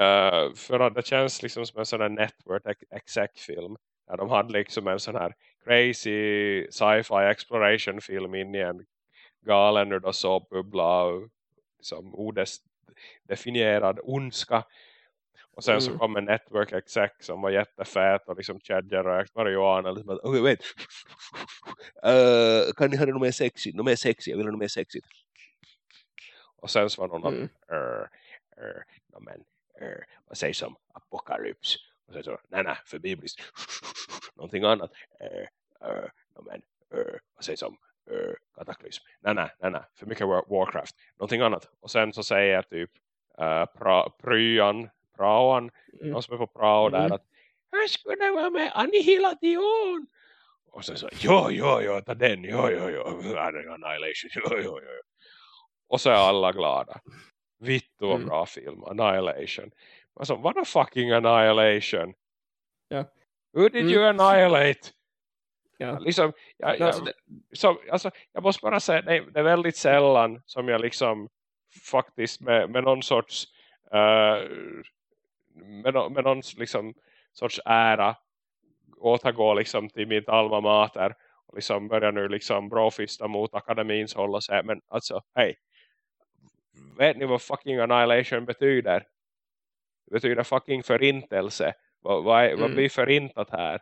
uh, för att det känns liksom som en sån här network ex- exec-film. Där de hade liksom en sån här crazy sci-fi exploration film in i en galen ur då såpbubbla och liksom odefinierad ondska. Och sen så Mm. kom en network exec som var jättefät och liksom kedjerökt marijuana. Liksom, Okej, wait. Uh, [laughs] kan ni det något mer sexigt? Något mer sexigt? Jag vill ha något mer sexigt. Och sen så var någon Mm. att, uh, uh, no, men, uh, vad sägs om apokalyps? Och sen så, nej nej, för bibliskt. [laughs] Någonting annat. Uh, no, men, vad sägs om kataklysm? Nej nej, nej nej, för mycket War- Warcraft. Någonting annat. Och sen så säger typ pra, pryan, praoan, Mm. någon som är på prao där Mm. att här skulle vara med Annihilation. Och sen så, jo, jo, jo, ta den, jo, jo, jo, Annihilation, jo, jo, jo. Och så är alla glada. Vittu och Mm. bra film, Annihilation. Alltså, what a fucking Annihilation? Ja. Who did you annihilate? Ja. Liksom, jag, jag, så, alltså, jag måste bara säga, det, är- det är väldigt sällan som jag liksom faktiskt med, med någon sorts eh, med, nå- med någon liksom, sorts ära återgå liksom till mitt alma mater och liksom börja nu liksom bråfista mot akademins håll och säga, men alltså, hej vet ni vad fucking annihilation betyder? Betyder fucking förintelse. Vad, vad, är, vad Mm. blir förintat här?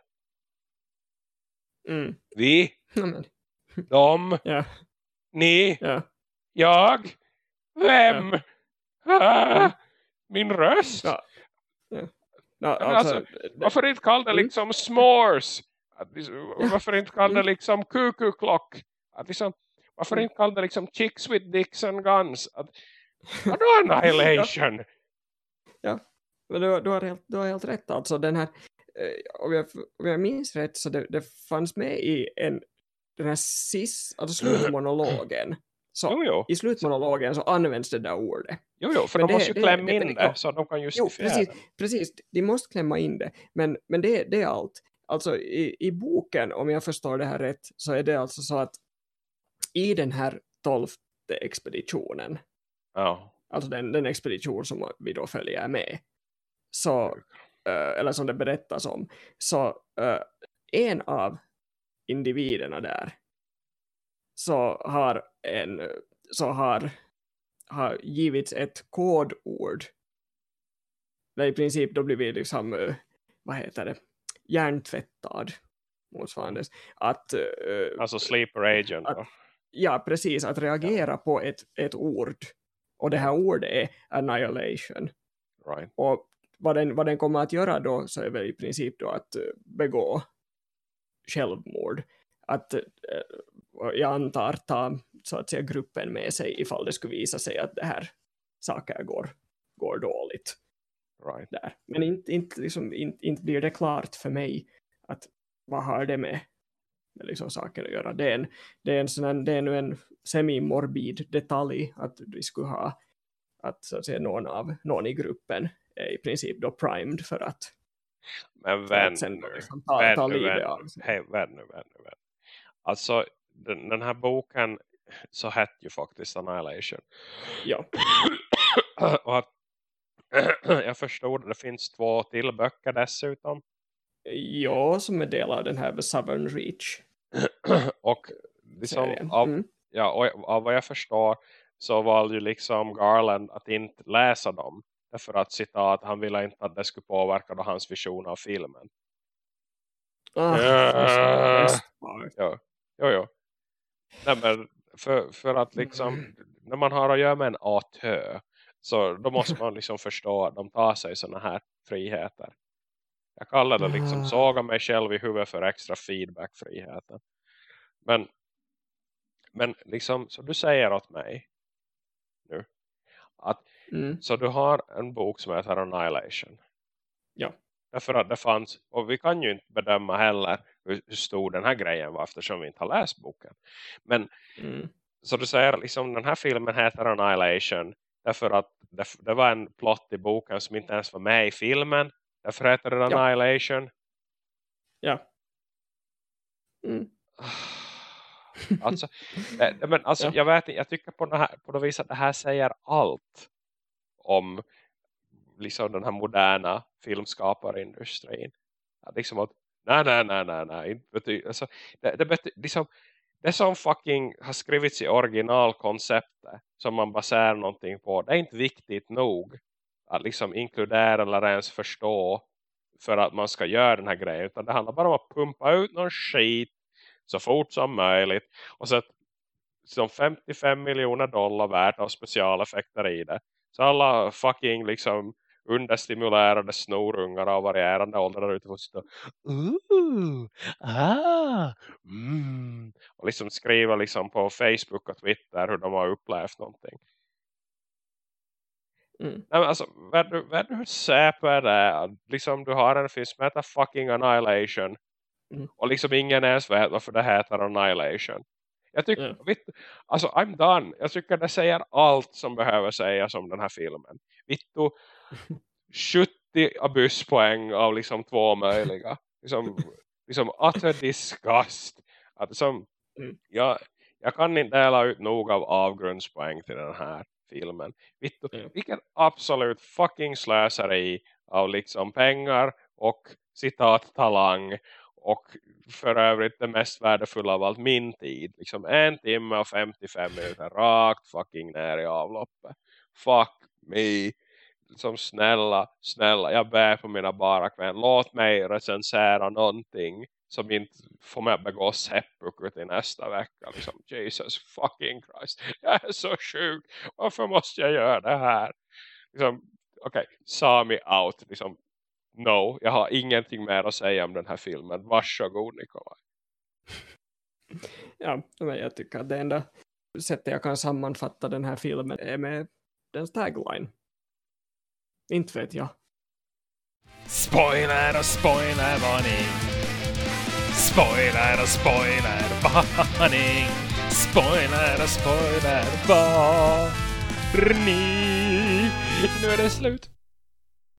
Mm. Vi, [laughs] Ja, de, [laughs] ja, ni, ja. jag, vem? Ah, Mm. Min röst? Ja. Ja, men alltså, det- Varför inte kalla det Mm. liksom s'mores? Varför inte kalla det Mm. liksom kukuklock? Att liksom, varför Mm. inte kalla det liksom chicks with dicks and guns? Att, [laughs] annihilation? Men du, du, har helt, du har helt rätt. Alltså den här, eh, om, jag, om jag minns rätt så det, det fanns med i en, den här sis, alltså slutmonologen. Så Jo, jo, i slutmonologen så används det där ordet. jo, jo för Men de det- måste ju klämma det- in det- det, så de kan Jo, justifiera precis, det. precis. De måste klämma in det. Men, men det, det är allt. Alltså i, i boken, om jag förstår det här rätt, så är det alltså så att i den här tolfte expeditionen, Ja, alltså den, den expedition som vi då följer med, så, eh, eller som det berättas om, så eh, en av individerna där så har en så har, har givits ett kodord. Där i princip då blir vi liksom eh, vad heter det hjärntvättad motsvarande att alltså sleeper agent. Att- ja precis att reagera på ett, ett ord. Och det här ordet är annihilation. Right. och vad den, vad den kommer att göra då så är väl i princip då att eh, begå självmord. Att, eh, och jag antar ta så att säga gruppen med sig ifall det skulle visa sig att det här saker går, går dåligt. Right. Där. Men inte, inte, liksom, inte, inte blir det klart för mig att vad har det med, med liksom saker att göra. Det är, en, det är, en sån, det är nu en semi-morbid detalj att vi skulle ha att, så att säga, någon, av, någon i gruppen i princip då primed för att, Men vän sen liksom ta, vän ta nu, livet vän av nu. sig. Hej, vän. Alltså, den, den här boken så hette ju faktiskt Annihilation. Ja, [clears throat] Och att, [clears throat] jag förstod det finns två till böcker dessutom. ja, som är del av den här The Southern Reach [clears throat] och liksom av, Mm. ja, och av vad jag förstår så valde ju liksom Garland att inte läsa dem. Därför att citat, han ville inte att det skulle påverka då hans vision av filmen. Ah, Ja. part. Jo, jo. Nej, men för, för att liksom, när man har att göra med en autör så då måste man liksom förstå att de tar sig såna här friheter. Jag kallar det liksom såga mig själv i huvudet för extra feedback-friheten. Men, men liksom, så du säger åt mig nu att Mm. så du har en bok som heter Annihilation. Ja. Därför att det fanns, och vi kan ju inte bedöma heller hur, hur stor den här grejen var eftersom vi inte har läst boken. Men Mm. så du säger liksom den här filmen heter Annihilation därför att det, det var en plott i boken som inte ens var med i filmen. Därför heter det Ja. Annihilation. Ja. Mm. Alltså, det, [laughs] det- men alltså Ja. jag vet inte, jag tycker på, det här, på något vis att det här säger allt om liksom den här moderna filmskaparindustrin. Att liksom att, nej, nej, nej, nej, nej. bety- alltså, det, det, bety- liksom, det som fucking har skrivits i originalkonceptet som man baserar någonting på, det är inte viktigt nog att liksom inkludera eller ens förstå för att man ska göra den här grejen. Utan det handlar bara om att pumpa ut någon skit så fort som möjligt. Och så att som 55 miljoner dollar värt av specialeffekter i det. Så alla fucking liksom understimulerade snorungar av varierande ålder där ute får sitta Ooh, ah, mm. och liksom skriva liksom på Facebook och Twitter hur de har upplevt någonting. Mm. Nej, men alltså, vet du, vet du hur säpo är det? Liksom, du har en film som heter fucking Annihilation. Mm. Och liksom ingen ens vet varför det heter Annihilation. Jag tycker, Ja. vitt, alltså I'm done. Jag tycker det säger allt som behöver sägas om den här filmen. Vittu 70 abysspoäng av liksom två möjliga. Liksom, liksom utter disgust. Att liksom, Mm. jag, jag kan inte dela ut nog av avgrundspoäng till den här filmen. Vittu, Ja. vilken absolut fucking slöseri av liksom pengar och citat talang och för övrigt det mest värdefulla av allt min tid. Liksom en timme och 55 minuter rakt fucking ner i avloppet. Fuck me. Som snälla, snälla, jag ber på mina bara kvän. Låt mig recensera någonting som inte får mig att begå seppuku till nästa vecka. Liksom, Jesus fucking Christ. Jag är så sjuk. Varför måste jag göra det här? Liksom, Okej, okay, Sami out. Liksom, no, jag har ingenting mer att säga om den här filmen. Varsågod Nikolaj. Ja, men jag tycker att det enda sättet jag kan sammanfatta den här filmen är med dens tagline. Inte vet jag. Spoiler och spoilervarning. Spoiler och spoilervarning. Spoiler och [laughs] spoilervarning. Nu är det slut.